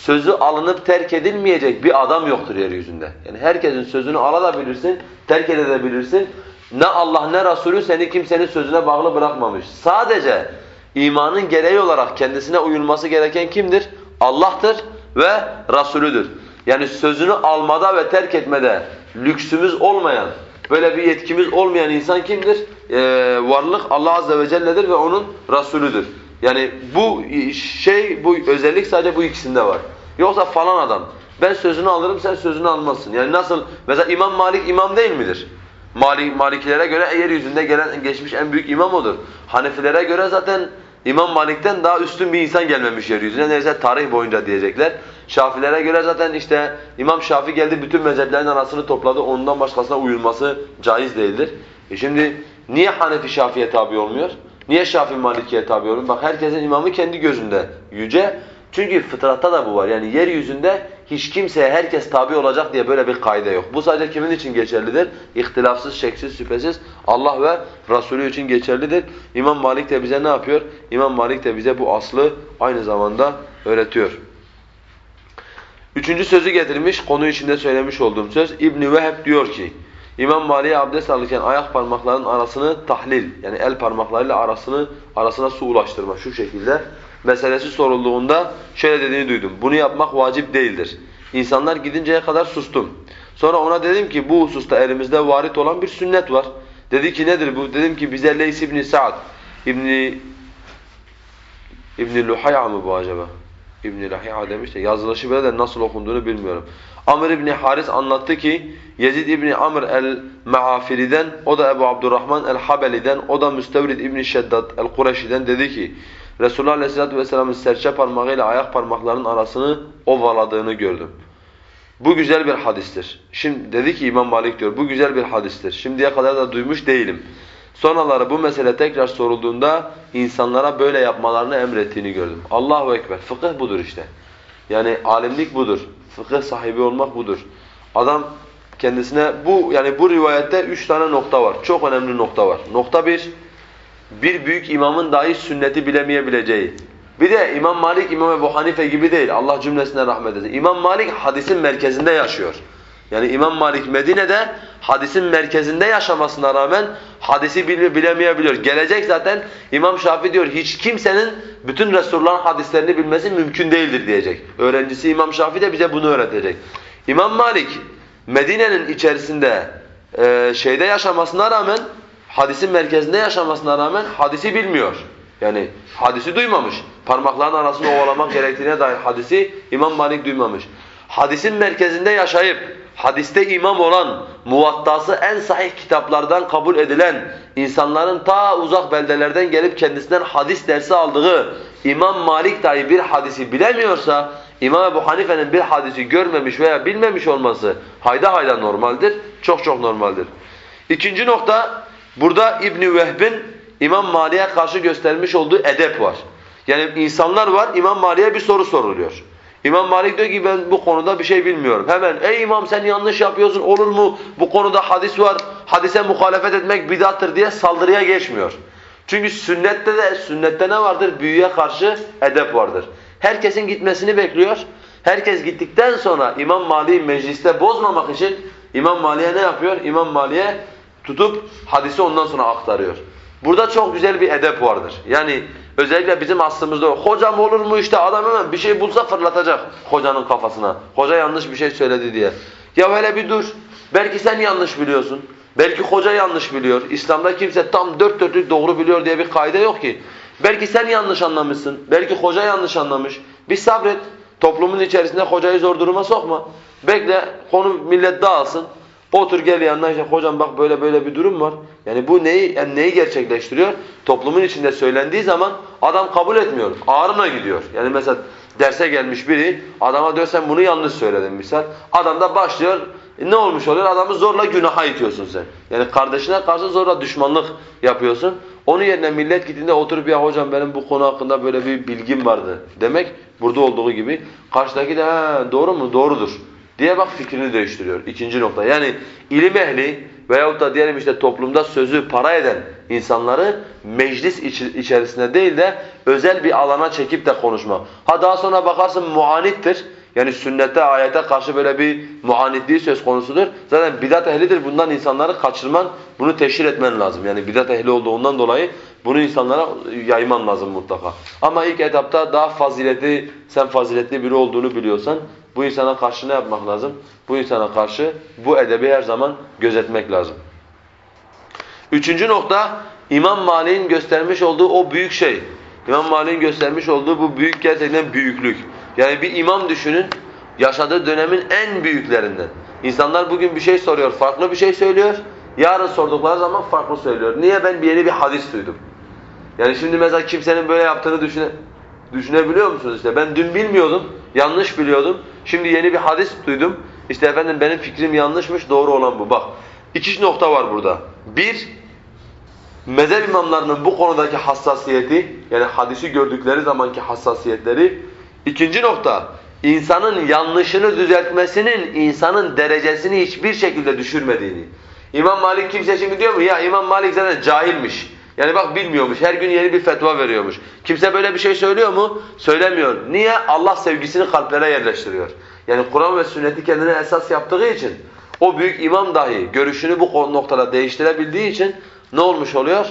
sözü alınıp terk edilmeyecek bir adam yoktur yeryüzünde. Yani herkesin sözünü alabilirsin, terk edebilirsin. Ne Allah ne Resulü seni kimsenin sözüne bağlı bırakmamış. Sadece imanın gereği olarak kendisine uyulması gereken kimdir? Allah'tır ve Resulüdür. Yani sözünü almada ve terk etmede lüksümüz olmayan, böyle bir yetkimiz olmayan insan kimdir? Ee, varlık Allah Azze ve Celle'dir ve onun Resulüdür. Yani bu şey, bu özellik sadece bu ikisinde var. Yoksa falan adam, ben sözünü alırım sen sözünü almazsın. Yani nasıl, mesela İmam Malik imam değil midir? Malik, Malikilere göre yeryüzünde gelen, geçmiş en büyük imam odur. Hanefilere göre zaten İmam Malik'ten daha üstün bir insan gelmemiş yeryüzüne. Neyse tarih boyunca diyecekler. Şafilere göre zaten işte İmam Şafi geldi bütün mezheplerin arasını topladı. Ondan başkasına uyulması caiz değildir. E şimdi niye Hanefi Şafi'ye tabi olmuyor? Niye Şafii Maliki'ye tabi? Bak herkesin imamı kendi gözünde yüce. Çünkü fıtratta da bu var. Yani yeryüzünde hiç kimseye herkes tabi olacak diye böyle bir kaide yok. Bu sadece kimin için geçerlidir? İhtilafsız, şeksiz, şüphesiz Allah ve Resulü için geçerlidir. İmam Malik de bize ne yapıyor? İmam Malik de bize bu aslı aynı zamanda öğretiyor. Üçüncü sözü getirmiş, konu içinde söylemiş olduğum söz. İbn-i Veheb diyor ki, İmam Mali'ye abdest alırken ayak parmaklarının arasını tahlil yani el parmaklarıyla arasını arasına su ulaştırma şu şekilde meselesi sorulduğunda şöyle dediğini duydum. Bunu yapmak vacip değildir. İnsanlar gidinceye kadar sustum. Sonra ona dedim ki bu hususta elimizde varit olan bir sünnet var. Dedi ki nedir bu? Dedim ki bize Leys ibn Sa'd İbni İbni Luhay'a mı bu acaba? İbn Lahi'a demiş de yazılışı böyle de nasıl okunduğunu bilmiyorum. Amr İbni Haris anlattı ki Yezid İbni Amr el-Maafiri'den, o da Ebu Abdurrahman el-Habeli'den, o da Müstevrid İbni Şeddat el-Kureşi'den dedi ki Resulullah Aleyhisselatü Vesselam'ın serçe parmağıyla ayak parmaklarının arasını ovaladığını gördüm. Bu güzel bir hadistir. Şimdi dedi ki İmam Malik diyor, bu güzel bir hadistir. Şimdiye kadar da duymuş değilim. Sonraları bu mesele tekrar sorulduğunda insanlara böyle yapmalarını emrettiğini gördüm. Allahu Ekber. Fıkıh budur işte. Yani alimlik budur. Fıkıh sahibi olmak budur. Adam kendisine bu yani bu rivayette üç tane nokta var. Çok önemli nokta var. Nokta bir, bir büyük imamın dahi sünneti bilemeyebileceği. Bir de İmam Malik, İmam Ebu Hanife gibi değil. Allah cümlesine rahmet eylesin. İmam Malik hadisin merkezinde yaşıyor. Yani İmam Malik Medine'de hadisin merkezinde yaşamasına rağmen hadisi bilemeyebiliyor. Gelecek zaten İmam Şafii diyor hiç kimsenin bütün Resulullah'ın hadislerini bilmesi mümkün değildir diyecek. Öğrencisi İmam Şafii de bize bunu öğretecek. İmam Malik Medine'nin içerisinde e, şeyde yaşamasına rağmen hadisin merkezinde yaşamasına rağmen hadisi bilmiyor. Yani hadisi duymamış. Parmakların arasını ovalamak gerektiğine dair hadisi İmam Malik duymamış. Hadisin merkezinde yaşayıp hadiste imam olan, muvattası en sahih kitaplardan kabul edilen, insanların ta uzak beldelerden gelip kendisinden hadis dersi aldığı İmam Malik dahi bir hadisi bilemiyorsa, İmam Ebu Hanife'nin bir hadisi görmemiş veya bilmemiş olması hayda hayda normaldir, çok çok normaldir. İkinci nokta, burada İbn Vehb'in İmam Malik'e karşı göstermiş olduğu edep var. Yani insanlar var, İmam Malik'e bir soru soruluyor. İmam Malik diyor ki ben bu konuda bir şey bilmiyorum. Hemen ey imam sen yanlış yapıyorsun olur mu? Bu konuda hadis var. Hadise muhalefet etmek bidattır diye saldırıya geçmiyor. Çünkü sünnette de sünnette ne vardır? Büyüye karşı edep vardır. Herkesin gitmesini bekliyor. Herkes gittikten sonra İmam Malik'i mecliste bozmamak için İmam Malik'e ne yapıyor? İmam Malik'e tutup hadisi ondan sonra aktarıyor. Burada çok güzel bir edep vardır. Yani özellikle bizim aslımızda hocam olur mu işte adam hemen bir şey bulsa fırlatacak hocanın kafasına. Hoca yanlış bir şey söyledi diye. Ya hele bir dur. Belki sen yanlış biliyorsun. Belki hoca yanlış biliyor. İslam'da kimse tam dört dörtlük doğru biliyor diye bir kaide yok ki. Belki sen yanlış anlamışsın. Belki hoca yanlış anlamış. Bir sabret. Toplumun içerisinde hocayı zor duruma sokma. Bekle konu millet dağılsın. Otur gel yanına işte hocam bak böyle böyle bir durum var. Yani bu neyi yani neyi gerçekleştiriyor? Toplumun içinde söylendiği zaman adam kabul etmiyor. Ağrına gidiyor. Yani mesela derse gelmiş biri adama diyor sen bunu yanlış söyledin misal. Adam da başlıyor e ne olmuş oluyor? Adamı zorla günaha itiyorsun sen. Yani kardeşine karşı zorla düşmanlık yapıyorsun. Onun yerine millet gittiğinde oturup ya hocam benim bu konu hakkında böyle bir bilgim vardı demek burada olduğu gibi. Karşıdaki de doğru mu? Doğrudur diye bak fikrini değiştiriyor. İkinci nokta. Yani ilim ehli veyahut da diyelim işte toplumda sözü para eden insanları meclis içerisinde değil de özel bir alana çekip de konuşma. Ha daha sonra bakarsın muanittir. Yani sünnete, ayete karşı böyle bir muanitliği söz konusudur. Zaten bidat ehlidir. Bundan insanları kaçırman, bunu teşhir etmen lazım. Yani bidat ehli olduğundan dolayı bunu insanlara yayman lazım mutlaka. Ama ilk etapta daha faziletli, sen faziletli biri olduğunu biliyorsan bu insana karşı ne yapmak lazım? Bu insana karşı bu edebi her zaman gözetmek lazım. Üçüncü nokta İmam Malik'in göstermiş olduğu o büyük şey. İmam Malik'in göstermiş olduğu bu büyük gerçekten büyüklük. Yani bir imam düşünün yaşadığı dönemin en büyüklerinden. İnsanlar bugün bir şey soruyor, farklı bir şey söylüyor. Yarın sordukları zaman farklı söylüyor. Niye? Ben bir yeni bir hadis duydum. Yani şimdi mesela kimsenin böyle yaptığını düşüne, düşünebiliyor musunuz? İşte ben dün bilmiyordum, yanlış biliyordum. Şimdi yeni bir hadis duydum. İşte efendim benim fikrim yanlışmış, doğru olan bu. Bak, iki nokta var burada. Bir, mezhep imamlarının bu konudaki hassasiyeti, yani hadisi gördükleri zamanki hassasiyetleri. İkinci nokta, insanın yanlışını düzeltmesinin insanın derecesini hiçbir şekilde düşürmediğini. İmam Malik kimse şimdi diyor mu ya İmam Malik zaten cahilmiş. Yani bak bilmiyormuş, her gün yeni bir fetva veriyormuş. Kimse böyle bir şey söylüyor mu? Söylemiyor. Niye? Allah sevgisini kalplere yerleştiriyor. Yani Kur'an ve sünneti kendine esas yaptığı için o büyük imam dahi görüşünü bu noktada değiştirebildiği için ne olmuş oluyor?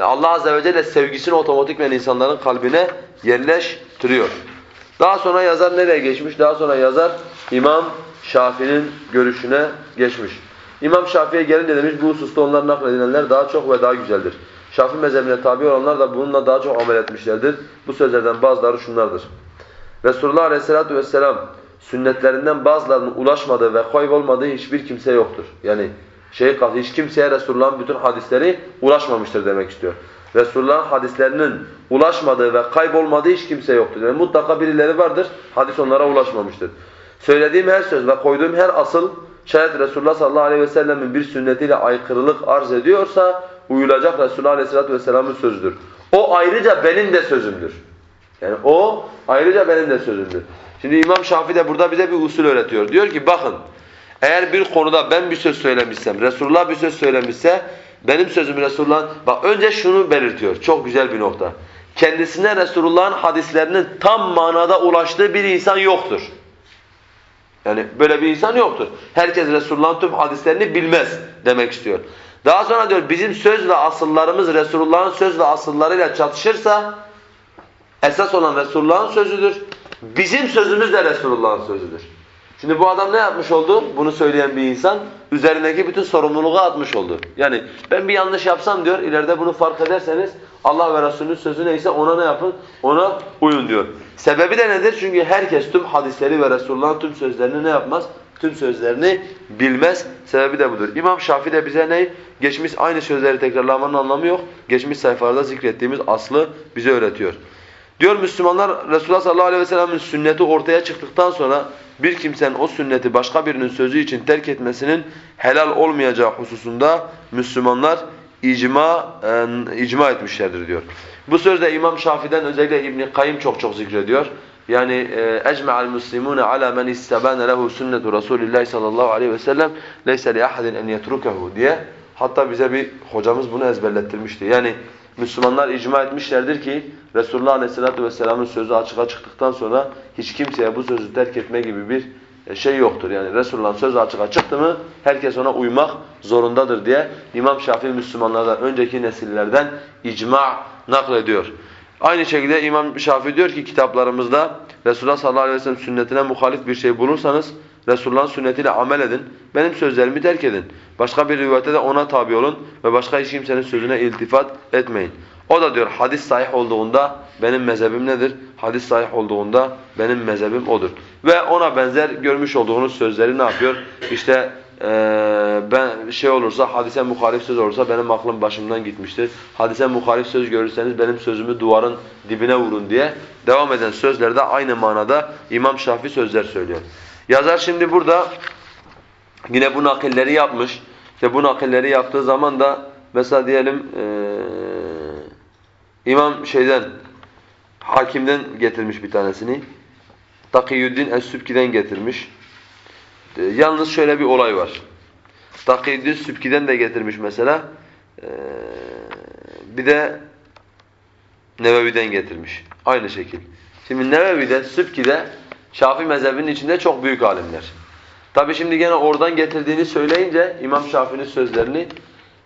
Allah azze ve celle sevgisini otomatikmen insanların kalbine yerleştiriyor. Daha sonra yazar nereye geçmiş? Daha sonra yazar İmam Şafii'nin görüşüne geçmiş. İmam Şafii'ye gelince demiş bu hususta onlar nakledilenler daha çok ve daha güzeldir. Şafii mezhebine tabi olanlar da bununla daha çok amel etmişlerdir. Bu sözlerden bazıları şunlardır. Resulullah Aleyhisselatü Vesselam sünnetlerinden bazılarının ulaşmadığı ve kaybolmadığı hiçbir kimse yoktur. Yani şey kaldı, hiç kimseye Resulullah'ın bütün hadisleri ulaşmamıştır demek istiyor. Resulullah'ın hadislerinin ulaşmadığı ve kaybolmadığı hiç kimse yoktur. Yani mutlaka birileri vardır, hadis onlara ulaşmamıştır. Söylediğim her söz ve koyduğum her asıl şayet Resulullah sallallahu aleyhi ve sellemin bir sünnetiyle aykırılık arz ediyorsa uyulacak Resulullah aleyhissalatu vesselamın sözüdür. O ayrıca benim de sözümdür. Yani o ayrıca benim de sözümdür. Şimdi İmam Şafii de burada bize bir usul öğretiyor. Diyor ki bakın eğer bir konuda ben bir söz söylemişsem, Resulullah bir söz söylemişse benim sözüm Resulullah'ın... Bak önce şunu belirtiyor. Çok güzel bir nokta. Kendisine Resulullah'ın hadislerinin tam manada ulaştığı bir insan yoktur. Yani böyle bir insan yoktur. Herkes Resulullah'ın tüm hadislerini bilmez demek istiyor. Daha sonra diyor bizim söz ve asıllarımız Resulullah'ın söz ve asıllarıyla çatışırsa esas olan Resulullah'ın sözüdür. Bizim sözümüz de Resulullah'ın sözüdür. Şimdi bu adam ne yapmış oldu? Bunu söyleyen bir insan üzerindeki bütün sorumluluğu atmış oldu. Yani ben bir yanlış yapsam diyor, ileride bunu fark ederseniz Allah ve Resulünün sözü neyse ona ne yapın? Ona uyun diyor. Sebebi de nedir? Çünkü herkes tüm hadisleri ve Resulullah'ın tüm sözlerini ne yapmaz? Tüm sözlerini bilmez. Sebebi de budur. İmam Şafii de bize ne? Geçmiş aynı sözleri tekrarlamanın anlamı yok. Geçmiş sayfalarda zikrettiğimiz aslı bize öğretiyor. Diyor Müslümanlar Resulullah sallallahu aleyhi ve sellem'in sünneti ortaya çıktıktan sonra bir kimsenin o sünneti başka birinin sözü için terk etmesinin helal olmayacağı hususunda Müslümanlar icma e, icma etmişlerdir diyor. Bu sözde İmam Şafii'den özellikle İbn Kayyim çok çok zikrediyor. Yani ecma'al muslimune ala men istabana lehu sünnetu Rasulillah sallallahu aleyhi ve sellem leysa li ahadin en yetrukehu diye hatta bize bir hocamız bunu ezberlettirmişti. Yani Müslümanlar icma etmişlerdir ki Resulullah Aleyhisselatü Vesselam'ın sözü açığa çıktıktan sonra hiç kimseye bu sözü terk etme gibi bir şey yoktur. Yani Resulullah'ın sözü açığa çıktı mı herkes ona uymak zorundadır diye İmam Şafii Müslümanlardan önceki nesillerden icma naklediyor. Aynı şekilde İmam Şafii diyor ki kitaplarımızda Resulullah sallallahu aleyhi ve sellem sünnetine muhalif bir şey bulursanız Resulullah'ın sünnetiyle amel edin. Benim sözlerimi terk edin. Başka bir rivayette de ona tabi olun ve başka hiç kimsenin sözüne iltifat etmeyin. O da diyor hadis sahih olduğunda benim mezhebim nedir? Hadis sahih olduğunda benim mezhebim odur. Ve ona benzer görmüş olduğunuz sözleri ne yapıyor? İşte ee, ben şey olursa hadise muhalif söz olursa benim aklım başımdan gitmiştir. Hadise muhalif söz görürseniz benim sözümü duvarın dibine vurun diye devam eden sözlerde aynı manada İmam Şafii sözler söylüyor. Yazar şimdi burada yine bu nakilleri yapmış. İşte bu nakilleri yaptığı zaman da mesela diyelim ee, İmam şeyden hakimden getirmiş bir tanesini. Takiyüddin Es-Sübki'den getirmiş. E, yalnız şöyle bir olay var. Takiyüddin Sübki'den de getirmiş mesela. E, bir de Nevevi'den getirmiş. Aynı şekil. Şimdi Nevevi'de, Sübki'de Şafii mezhebinin içinde çok büyük alimler. Tabi şimdi gene oradan getirdiğini söyleyince İmam Şafii'nin sözlerini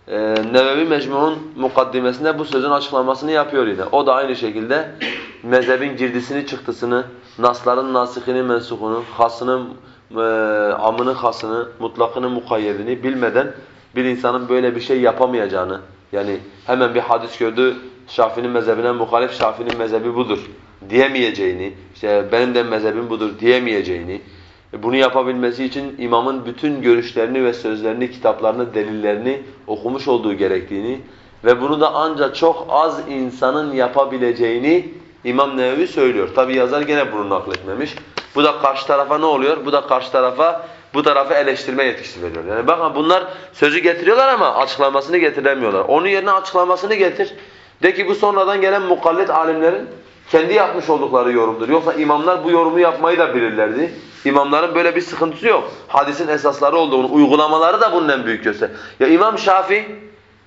e, Nevevi Mecmu'un mukaddimesinde bu sözün açıklamasını yapıyor yine. O da aynı şekilde mezhebin girdisini çıktısını, nasların nasihini mensuhunu, hasının e, amını hasını, mutlakını mukayyedini bilmeden bir insanın böyle bir şey yapamayacağını yani hemen bir hadis gördü Şafii'nin mezhebine muhalif Şafii'nin mezhebi budur diyemeyeceğini, işte benim de mezhebim budur diyemeyeceğini, e, bunu yapabilmesi için imamın bütün görüşlerini ve sözlerini, kitaplarını, delillerini okumuş olduğu gerektiğini ve bunu da ancak çok az insanın yapabileceğini İmam Nevevi söylüyor. Tabi yazar gene bunu nakletmemiş. Bu da karşı tarafa ne oluyor? Bu da karşı tarafa bu tarafı eleştirme yetkisi veriyor. Yani bakın bunlar sözü getiriyorlar ama açıklamasını getiremiyorlar. Onun yerine açıklamasını getir. De ki bu sonradan gelen mukallit alimlerin kendi yapmış oldukları yorumdur. Yoksa imamlar bu yorumu yapmayı da bilirlerdi. İmamların böyle bir sıkıntısı yok. Hadisin esasları olduğunu, uygulamaları da bunun büyük göster. Ya İmam Şafii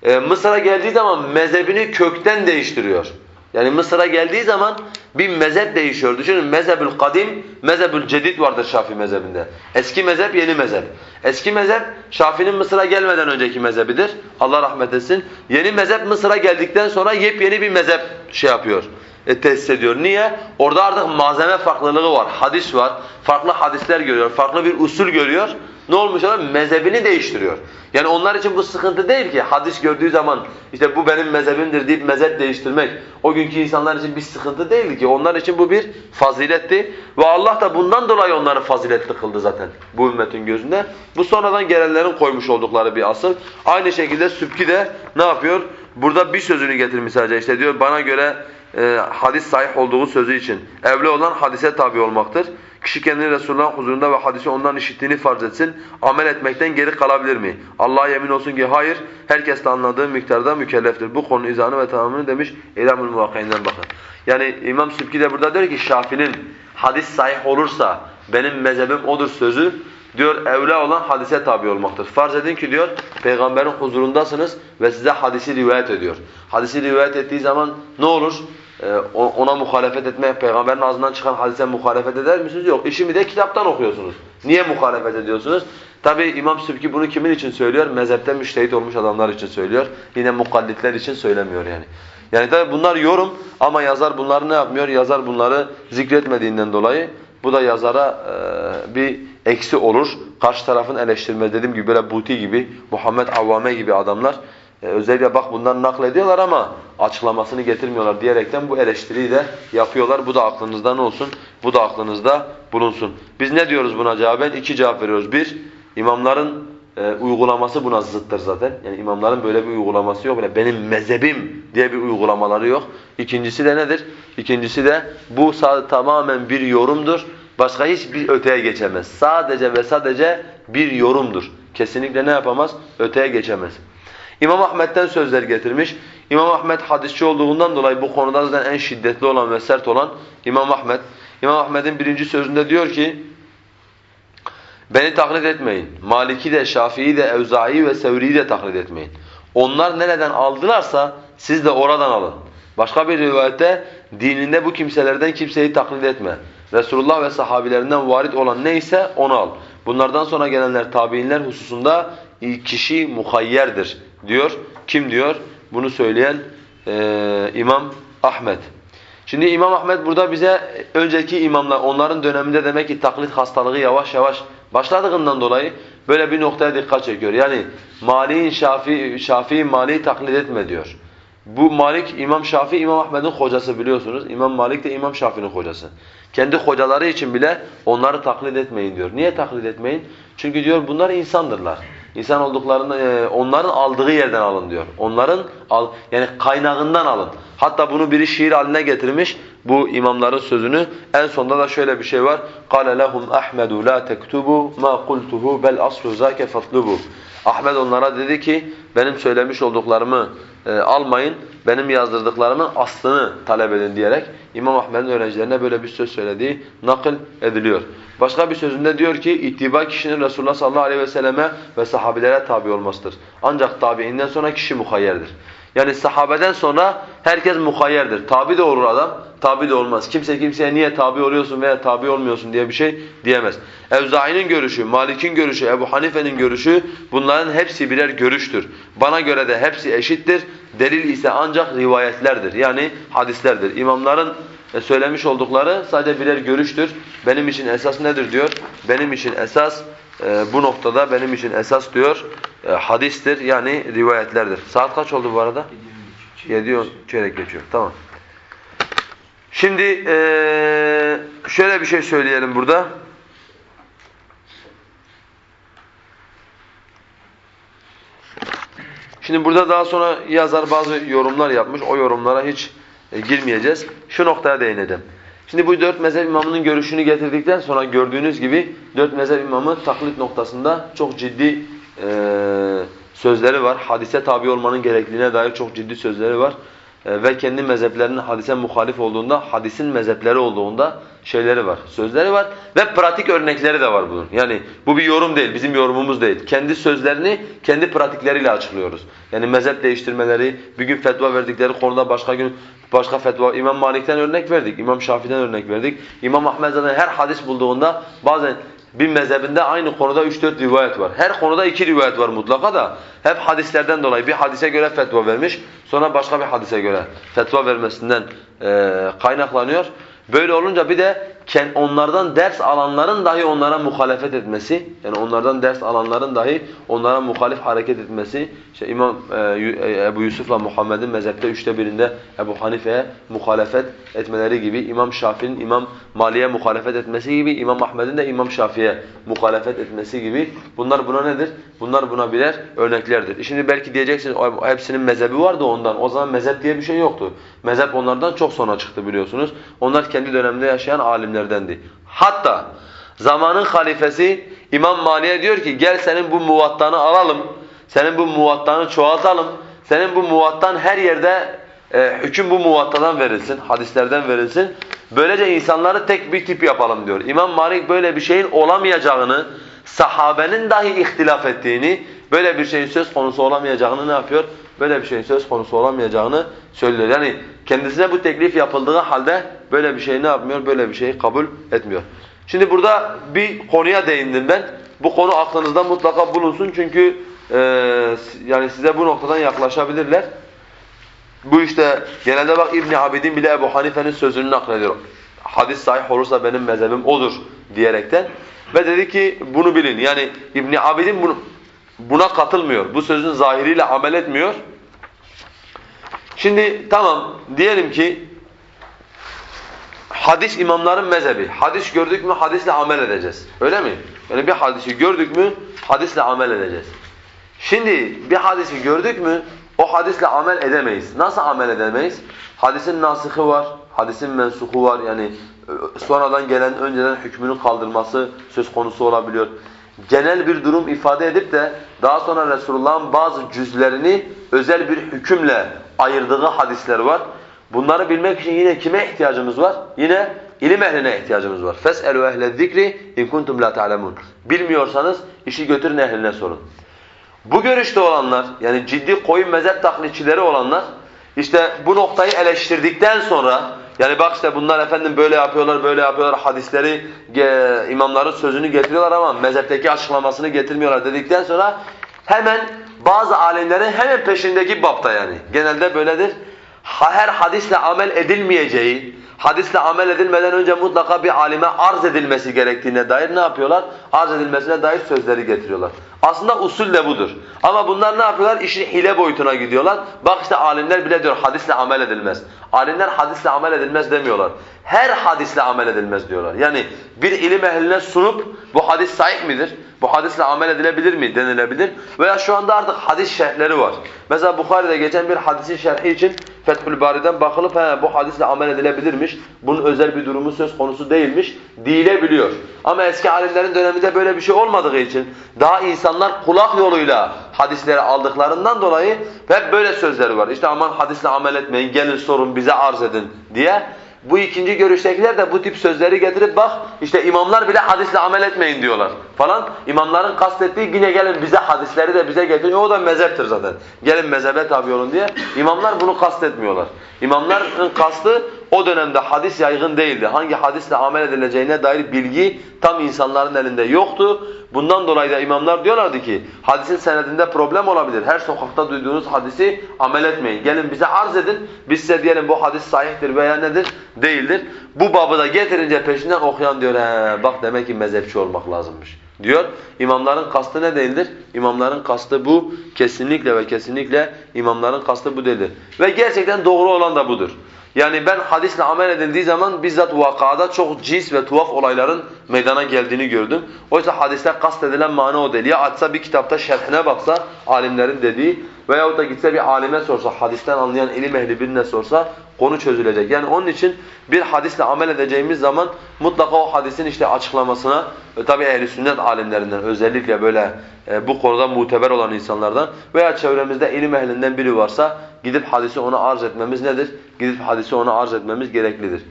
e, Mısır'a geldiği zaman mezhebini kökten değiştiriyor. Yani Mısır'a geldiği zaman bir mezhep değişiyor. Düşünün mezhebül kadim, mezhebül cedid vardır Şafii mezhebinde. Eski mezhep, yeni mezhep. Eski mezhep Şafii'nin Mısır'a gelmeden önceki mezhebidir. Allah rahmet etsin. Yeni mezhep Mısır'a geldikten sonra yepyeni bir mezhep şey yapıyor. E, tesis ediyor. Niye? Orada artık malzeme farklılığı var. Hadis var. Farklı hadisler görüyor. Farklı bir usul görüyor. Ne olmuş oluyor? Mezhebini değiştiriyor. Yani onlar için bu sıkıntı değil ki hadis gördüğü zaman işte bu benim mezhebimdir deyip mezhep değiştirmek o günkü insanlar için bir sıkıntı değildi ki. Onlar için bu bir faziletti ve Allah da bundan dolayı onları faziletli kıldı zaten bu ümmetin gözünde. Bu sonradan gelenlerin koymuş oldukları bir asıl. Aynı şekilde Sübki de ne yapıyor? Burada bir sözünü getirmiş sadece işte diyor bana göre e, hadis sahih olduğu sözü için evli olan hadise tabi olmaktır. Kişi kendini Resulullah'ın huzurunda ve hadisi ondan işittiğini farz etsin. Amel etmekten geri kalabilir mi? Allah'a yemin olsun ki hayır. Herkes de anladığı miktarda mükelleftir. Bu konu izahını ve tamamını demiş İlamül Muvakki'inden bakın. Yani İmam Sübki de burada diyor ki Şafi'nin hadis sahih olursa benim mezhebim odur sözü diyor evla olan hadise tabi olmaktır. Farz edin ki diyor peygamberin huzurundasınız ve size hadisi rivayet ediyor. Hadisi rivayet ettiği zaman ne olur? Ee, ona muhalefet etmeye, peygamberin ağzından çıkan hadise muhalefet eder misiniz? Yok. İşimi de kitaptan okuyorsunuz. Niye muhalefet ediyorsunuz? Tabi İmam Sübki bunu kimin için söylüyor? Mezhepte müştehit olmuş adamlar için söylüyor. Yine mukallitler için söylemiyor yani. Yani tabi bunlar yorum ama yazar bunları ne yapmıyor? Yazar bunları zikretmediğinden dolayı bu da yazara e, bir eksi olur. Karşı tarafın eleştirme dediğim gibi böyle Buti gibi, Muhammed Avvame gibi adamlar özellikle bak bunlar naklediyorlar ama açıklamasını getirmiyorlar diyerekten bu eleştiriyi de yapıyorlar. Bu da aklınızda ne olsun? Bu da aklınızda bulunsun. Biz ne diyoruz buna cevaben? İki cevap veriyoruz. Bir, imamların e, uygulaması buna zıttır zaten. Yani imamların böyle bir uygulaması yok. Böyle benim mezhebim diye bir uygulamaları yok. İkincisi de nedir? İkincisi de bu tamamen bir yorumdur. Başka hiçbir öteye geçemez. Sadece ve sadece bir yorumdur. Kesinlikle ne yapamaz? Öteye geçemez. İmam Ahmet'ten sözler getirmiş. İmam Ahmet hadisçi olduğundan dolayı bu konuda zaten en şiddetli olan ve sert olan İmam Ahmet. İmam Ahmet'in birinci sözünde diyor ki Beni taklit etmeyin. Maliki de, Şafii de, Evzai ve Sevri'yi de taklit etmeyin. Onlar nereden aldılarsa siz de oradan alın. Başka bir rivayette dininde bu kimselerden kimseyi taklit etme. Resulullah ve sahabilerinden varit olan neyse onu al. Bunlardan sonra gelenler tabiinler hususunda kişi muhayyerdir diyor. Kim diyor? Bunu söyleyen e, İmam Ahmet. Şimdi İmam Ahmet burada bize önceki imamlar, onların döneminde demek ki taklit hastalığı yavaş yavaş başladığından dolayı böyle bir noktaya dikkat çekiyor. Yani Malik'in Şafii, Şafii Malik'i taklit etme diyor. Bu Malik İmam Şafii İmam Ahmed'in hocası biliyorsunuz. İmam Malik de İmam Şafii'nin hocası. Kendi hocaları için bile onları taklit etmeyin diyor. Niye taklit etmeyin? Çünkü diyor bunlar insandırlar. İnsan olduklarını e, onların aldığı yerden alın diyor. Onların al, yani kaynağından alın. Hatta bunu biri şiir haline getirmiş bu imamların sözünü. En sonda da şöyle bir şey var. قَالَ لَهُمْ أَحْمَدُ لَا تَكْتُبُوا مَا قُلْتُهُ بَلْ أَصْلُ ذَاكَ فَاطْلُبُوا Ahmet onlara dedi ki benim söylemiş olduklarımı e, almayın, benim yazdırdıklarımın aslını talep edin diyerek İmam Ahmed'in öğrencilerine böyle bir söz söylediği nakil ediliyor. Başka bir sözünde diyor ki ittiba kişinin Resulullah sallallahu aleyhi ve selleme ve sahabilere tabi olmasıdır. Ancak tabiinden sonra kişi muhayyerdir. Yani sahabeden sonra herkes muhayyerdir. Tabi de olur adam, tabi de olmaz. Kimse kimseye niye tabi oluyorsun veya tabi olmuyorsun diye bir şey diyemez. Evzai'nin görüşü, Malik'in görüşü, Ebu Hanife'nin görüşü bunların hepsi birer görüştür. Bana göre de hepsi eşittir. Delil ise ancak rivayetlerdir. Yani hadislerdir. İmamların söylemiş oldukları sadece birer görüştür. Benim için esas nedir diyor? Benim için esas e, bu noktada benim için esas diyor e, hadistir yani rivayetlerdir. Saat kaç oldu bu arada? 7 çeyrek geçiyor. Tamam. Şimdi e, şöyle bir şey söyleyelim burada. Şimdi burada daha sonra yazar bazı yorumlar yapmış. O yorumlara hiç e, girmeyeceğiz. Şu noktaya değineceğim. Şimdi bu dört mezhep imamının görüşünü getirdikten sonra gördüğünüz gibi dört mezhep imamı taklit noktasında çok ciddi e, sözleri var. Hadise tabi olmanın gerekliliğine dair çok ciddi sözleri var. E, ve kendi mezheplerinin hadise muhalif olduğunda, hadisin mezhepleri olduğunda şeyleri var, sözleri var ve pratik örnekleri de var bunun. Yani bu bir yorum değil, bizim yorumumuz değil. Kendi sözlerini kendi pratikleriyle açıklıyoruz. Yani mezhep değiştirmeleri, bir gün fetva verdikleri konuda başka gün başka fetva. İmam Malik'ten örnek verdik, İmam Şafii'den örnek verdik. İmam Ahmed zaten her hadis bulduğunda bazen bir mezhebinde aynı konuda 3-4 rivayet var. Her konuda iki rivayet var mutlaka da hep hadislerden dolayı bir hadise göre fetva vermiş, sonra başka bir hadise göre fetva vermesinden e, kaynaklanıyor. Böyle olunca bir de onlardan ders alanların dahi onlara muhalefet etmesi, yani onlardan ders alanların dahi onlara muhalif hareket etmesi, işte İmam e, e, Ebu Yusuf'la Muhammed'in mezhepte üçte birinde Ebu Hanife'ye muhalefet etmeleri gibi, İmam Şafii'nin İmam Mali'ye muhalefet etmesi gibi, İmam Ahmed'in de İmam Şafii'ye muhalefet etmesi gibi bunlar buna nedir? Bunlar buna birer örneklerdir. E Şimdi belki diyeceksiniz "O- hepsinin mezhebi vardı ondan. O zaman mezhep diye bir şey yoktu. Mezhep onlardan çok sonra çıktı biliyorsunuz. Onlar kendi döneminde yaşayan alimlerdendi. Hatta zamanın halifesi İmam Mali'ye diyor ki gel senin bu muvattanı alalım. Senin bu muvattanı çoğaltalım. Senin bu muvattan her yerde e, hüküm bu muvattadan verilsin, hadislerden verilsin. Böylece insanları tek bir tip yapalım diyor. İmam Malik böyle bir şeyin olamayacağını, sahabenin dahi ihtilaf ettiğini, böyle bir şeyin söz konusu olamayacağını ne yapıyor? Böyle bir şeyin söz konusu olamayacağını söylüyor. Yani kendisine bu teklif yapıldığı halde böyle bir şey ne yapmıyor? Böyle bir şeyi kabul etmiyor. Şimdi burada bir konuya değindim ben. Bu konu aklınızda mutlaka bulunsun çünkü e, yani size bu noktadan yaklaşabilirler. Bu işte genelde bak İbn Abidin bile Ebu Hanife'nin sözünü naklediyor. Hadis sahih olursa benim mezhebim odur diyerekten. Ve dedi ki bunu bilin. Yani İbn Abidin bunu, buna katılmıyor. Bu sözün zahiriyle amel etmiyor. Şimdi tamam diyelim ki hadis imamların mezhebi. Hadis gördük mü hadisle amel edeceğiz. Öyle mi? Yani bir hadisi gördük mü hadisle amel edeceğiz. Şimdi bir hadisi gördük mü o hadisle amel edemeyiz. Nasıl amel edemeyiz? Hadisin nasıhı var, hadisin mensuhu var. Yani e, sonradan gelen önceden hükmünün kaldırması söz konusu olabiliyor. Genel bir durum ifade edip de daha sonra Resulullah'ın bazı cüzlerini özel bir hükümle ayırdığı hadisler var. Bunları bilmek için yine kime ihtiyacımız var? Yine ilim ehline ihtiyacımız var. Feselu ehle zikri in kuntum la ta'lemun. Bilmiyorsanız işi götürün ehline sorun. Bu görüşte olanlar yani ciddi koyun mezhep taklitçileri olanlar işte bu noktayı eleştirdikten sonra yani bak işte bunlar efendim böyle yapıyorlar, böyle yapıyorlar hadisleri imamların sözünü getiriyorlar ama mezhepteki açıklamasını getirmiyorlar dedikten sonra hemen bazı alimlerin hemen peşindeki bapta yani genelde böyledir. Her hadisle amel edilmeyeceği, hadisle amel edilmeden önce mutlaka bir alime arz edilmesi gerektiğine dair ne yapıyorlar? Arz edilmesine dair sözleri getiriyorlar. Aslında usul de budur. Ama bunlar ne yapıyorlar? İşin hile boyutuna gidiyorlar. Bak işte alimler bile diyor hadisle amel edilmez. Alimler hadisle amel edilmez demiyorlar. Her hadisle amel edilmez diyorlar. Yani bir ilim ehline sunup bu hadis sahih midir? Bu hadisle amel edilebilir mi denilebilir. Veya şu anda artık hadis şerhleri var. Mesela Bukhari'de geçen bir hadisin şerhi için Fethül Bari'den bakılıp he, bu hadisle amel edilebilirmiş. Bunun özel bir durumu söz konusu değilmiş diyilebiliyor. Ama eski alimlerin döneminde böyle bir şey olmadığı için daha insanlar kulak yoluyla hadisleri aldıklarından dolayı hep böyle sözleri var. İşte aman hadisle amel etmeyin, gelin sorun bize arz edin diye. Bu ikinci görüştekiler de bu tip sözleri getirip bak işte imamlar bile hadisle amel etmeyin diyorlar falan. İmamların kastettiği yine gelin bize hadisleri de bize getirin. O da mezheptir zaten. Gelin mezhebe tabi olun diye. İmamlar bunu kastetmiyorlar. İmamların kastı o dönemde hadis yaygın değildi. Hangi hadisle amel edileceğine dair bilgi tam insanların elinde yoktu. Bundan dolayı da imamlar diyorlardı ki hadisin senedinde problem olabilir. Her sokakta duyduğunuz hadisi amel etmeyin. Gelin bize arz edin. Biz size diyelim bu hadis sahihtir veya nedir? Değildir. Bu babı da getirince peşinden okuyan diyor bak demek ki mezhepçi olmak lazımmış diyor. İmamların kastı ne değildir? İmamların kastı bu. Kesinlikle ve kesinlikle imamların kastı bu değildir. Ve gerçekten doğru olan da budur. Yani ben hadisle amel edildiği zaman bizzat vakada çok cins ve tuhaf olayların meydana geldiğini gördüm. Oysa hadiste kastedilen mana o değil. Ya açsa bir kitapta şerhine baksa alimlerin dediği veyahut da gitse bir alime sorsa, hadisten anlayan ilim ehli birine sorsa konu çözülecek. Yani onun için bir hadisle amel edeceğimiz zaman mutlaka o hadisin işte açıklamasına e, tabi ehli sünnet alimlerinden özellikle böyle e, bu konuda muteber olan insanlardan veya çevremizde ilim ehlinden biri varsa gidip hadisi ona arz etmemiz nedir? Gidip hadisi ona arz etmemiz gereklidir.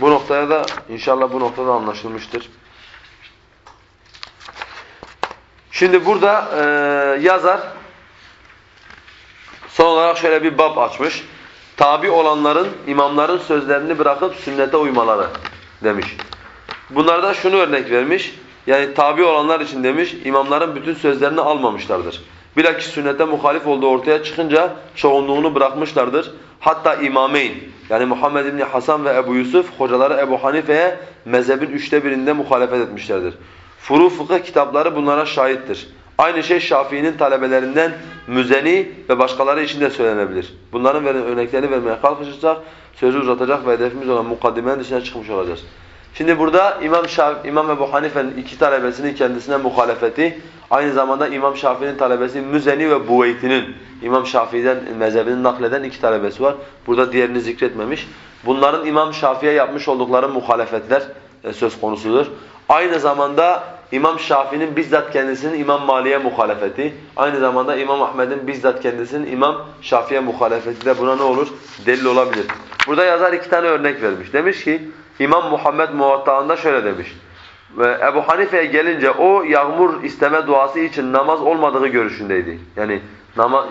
Bu noktaya da inşallah bu noktada anlaşılmıştır. Şimdi burada e, yazar son olarak şöyle bir bab açmış. Tabi olanların imamların sözlerini bırakıp sünnete uymaları demiş. Bunlardan şunu örnek vermiş. Yani tabi olanlar için demiş imamların bütün sözlerini almamışlardır. Bilakis sünnete muhalif olduğu ortaya çıkınca çoğunluğunu bırakmışlardır. Hatta imameyn yani Muhammed İbni Hasan ve Ebu Yusuf hocaları Ebu Hanife'ye mezhebin üçte birinde muhalefet etmişlerdir. Furu fıkıh kitapları bunlara şahittir. Aynı şey Şafii'nin talebelerinden Müzeni ve başkaları için de söylenebilir. Bunların örneklerini vermeye kalkışırsak sözü uzatacak ve hedefimiz olan mukaddimenin dışına çıkmış olacağız. Şimdi burada İmam Şaf İmam Ebu Hanife'nin iki talebesinin kendisine muhalefeti, aynı zamanda İmam Şafii'nin talebesi Müzeni ve Buveyti'nin İmam Şafii'den mezhebini nakleden iki talebesi var. Burada diğerini zikretmemiş. Bunların İmam Şafii'ye yapmış oldukları muhalefetler e, söz konusudur. Aynı zamanda İmam Şafii'nin bizzat kendisinin İmam Mali'ye muhalefeti, aynı zamanda İmam Ahmed'in bizzat kendisinin İmam Şafii'ye muhalefeti de buna ne olur? Delil olabilir. Burada yazar iki tane örnek vermiş. Demiş ki İmam Muhammed Muvatta'ında şöyle demiş. Ebu Hanife'ye gelince o yağmur isteme duası için namaz olmadığı görüşündeydi. Yani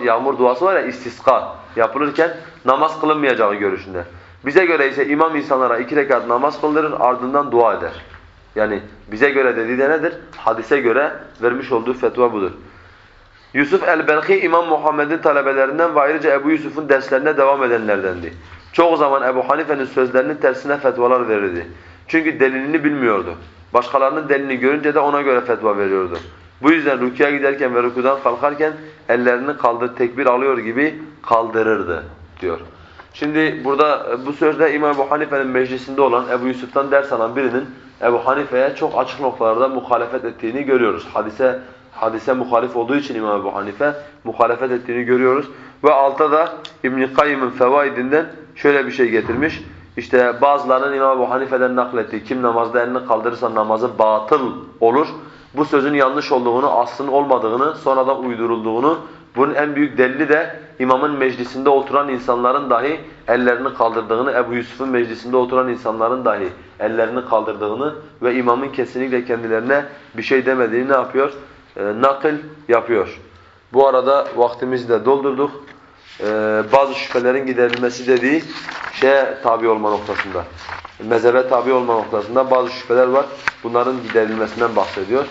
yağmur duası var ya istiska yapılırken namaz kılınmayacağı görüşünde. Bize göre ise imam insanlara iki rekat namaz kıldırır ardından dua eder. Yani bize göre dediği de nedir? Hadise göre vermiş olduğu fetva budur. Yusuf el-Belhi İmam Muhammed'in talebelerinden ve ayrıca Ebu Yusuf'un derslerine devam edenlerdendi. Çoğu zaman Ebu Hanife'nin sözlerinin tersine fetvalar verirdi. Çünkü delilini bilmiyordu. Başkalarının delilini görünce de ona göre fetva veriyordu. Bu yüzden rüküye giderken ve rükudan kalkarken ellerini kaldır, tekbir alıyor gibi kaldırırdı diyor. Şimdi burada e, bu sözde İmam Ebu Hanife'nin meclisinde olan Ebu Yusuf'tan ders alan birinin Ebu Hanife'ye çok açık noktalarda muhalefet ettiğini görüyoruz. Hadise hadise muhalif olduğu için İmam Ebu Hanife muhalefet ettiğini görüyoruz. Ve altta da İbn-i Kayyım'ın Fevaidinden şöyle bir şey getirmiş. İşte bazılarının İmam Ebu Hanife'den naklettiği kim namazda elini kaldırırsa namazı batıl olur. Bu sözün yanlış olduğunu, aslının olmadığını, sonradan uydurulduğunu, bunun en büyük delili de imamın meclisinde oturan insanların dahi ellerini kaldırdığını, Ebu Yusuf'un meclisinde oturan insanların dahi ellerini kaldırdığını ve imamın kesinlikle kendilerine bir şey demediğini ne yapıyor? E, nakil yapıyor. Bu arada vaktimizi de doldurduk. E, bazı şüphelerin giderilmesi dediği şeye tabi olma noktasında, mezhebe tabi olma noktasında bazı şüpheler var. Bunların giderilmesinden bahsediyor.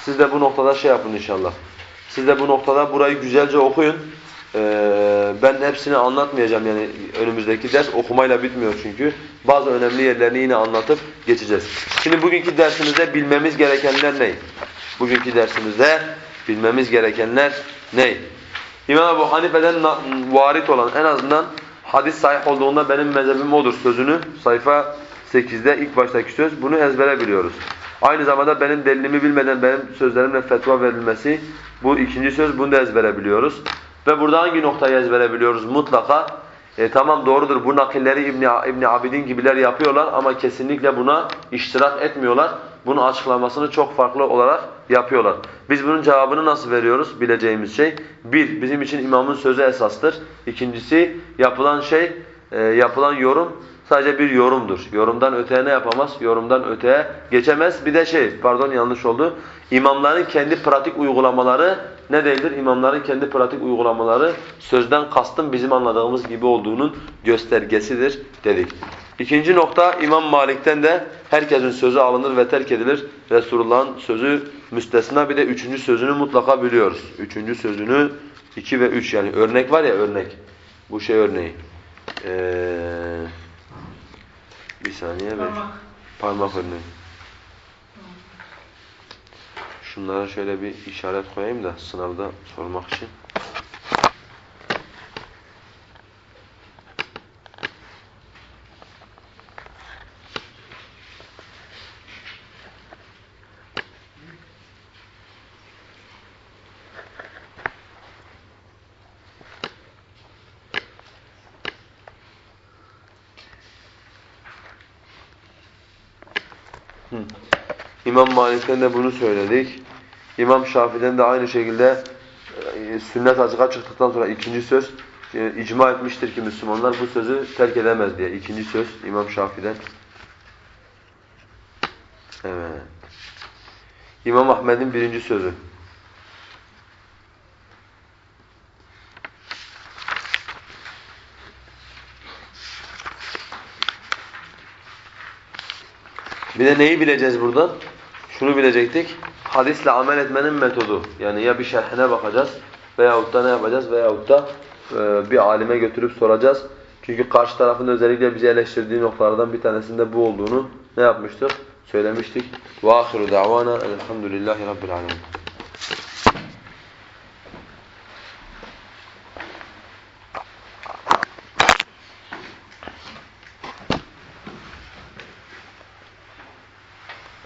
Siz de bu noktada şey yapın inşallah. Siz de bu noktada burayı güzelce okuyun. Ee, ben hepsini anlatmayacağım yani önümüzdeki ders okumayla bitmiyor çünkü. Bazı önemli yerlerini yine anlatıp geçeceğiz. Şimdi bugünkü dersimizde bilmemiz gerekenler ne? Bugünkü dersimizde bilmemiz gerekenler ne? İmam Ebu Hanife'den varit olan en azından hadis sahih olduğunda benim mezhebim odur sözünü sayfa 8'de ilk baştaki söz bunu ezbere biliyoruz. Aynı zamanda benim delilimi bilmeden benim sözlerimle fetva verilmesi bu ikinci söz bunu da ezbere biliyoruz. Ve burada hangi noktayı ezbere biliyoruz mutlaka? E, tamam doğrudur bu nakilleri İbn İbn Abidin gibiler yapıyorlar ama kesinlikle buna iştirak etmiyorlar. Bunun açıklamasını çok farklı olarak yapıyorlar. Biz bunun cevabını nasıl veriyoruz bileceğimiz şey? Bir, bizim için imamın sözü esastır. İkincisi yapılan şey, e, yapılan yorum sadece bir yorumdur. Yorumdan öteye ne yapamaz? Yorumdan öteye geçemez. Bir de şey, pardon yanlış oldu. İmamların kendi pratik uygulamaları ne değildir? İmamların kendi pratik uygulamaları sözden kastın bizim anladığımız gibi olduğunun göstergesidir dedik. İkinci nokta İmam Malik'ten de herkesin sözü alınır ve terk edilir. Resulullah'ın sözü müstesna bir de üçüncü sözünü mutlaka biliyoruz. Üçüncü sözünü iki ve üç yani örnek var ya örnek. Bu şey örneği. Ee, bir saniye ver. Parmak. Parmak örneği. Şunlara şöyle bir işaret koyayım da sınavda sormak için. Hı. İmam Malik'ten de bunu söyledik. İmam Şafii'den de aynı şekilde e, sünnet açığa çıktıktan sonra ikinci söz e, icma etmiştir ki Müslümanlar bu sözü terk edemez diye. İkinci söz İmam Şafii'den. Evet. İmam Ahmed'in birinci sözü. Bir de neyi bileceğiz buradan? Şunu bilecektik. Hadisle amel etmenin metodu. Yani ya bir şerhine bakacağız veyahut da ne yapacağız veyahut da e, bir alime götürüp soracağız. Çünkü karşı tarafın özellikle bizi eleştirdiği noktalardan bir tanesinde bu olduğunu ne yapmıştık? Söylemiştik. وآخر دعوانا الحمد لله رب العالمين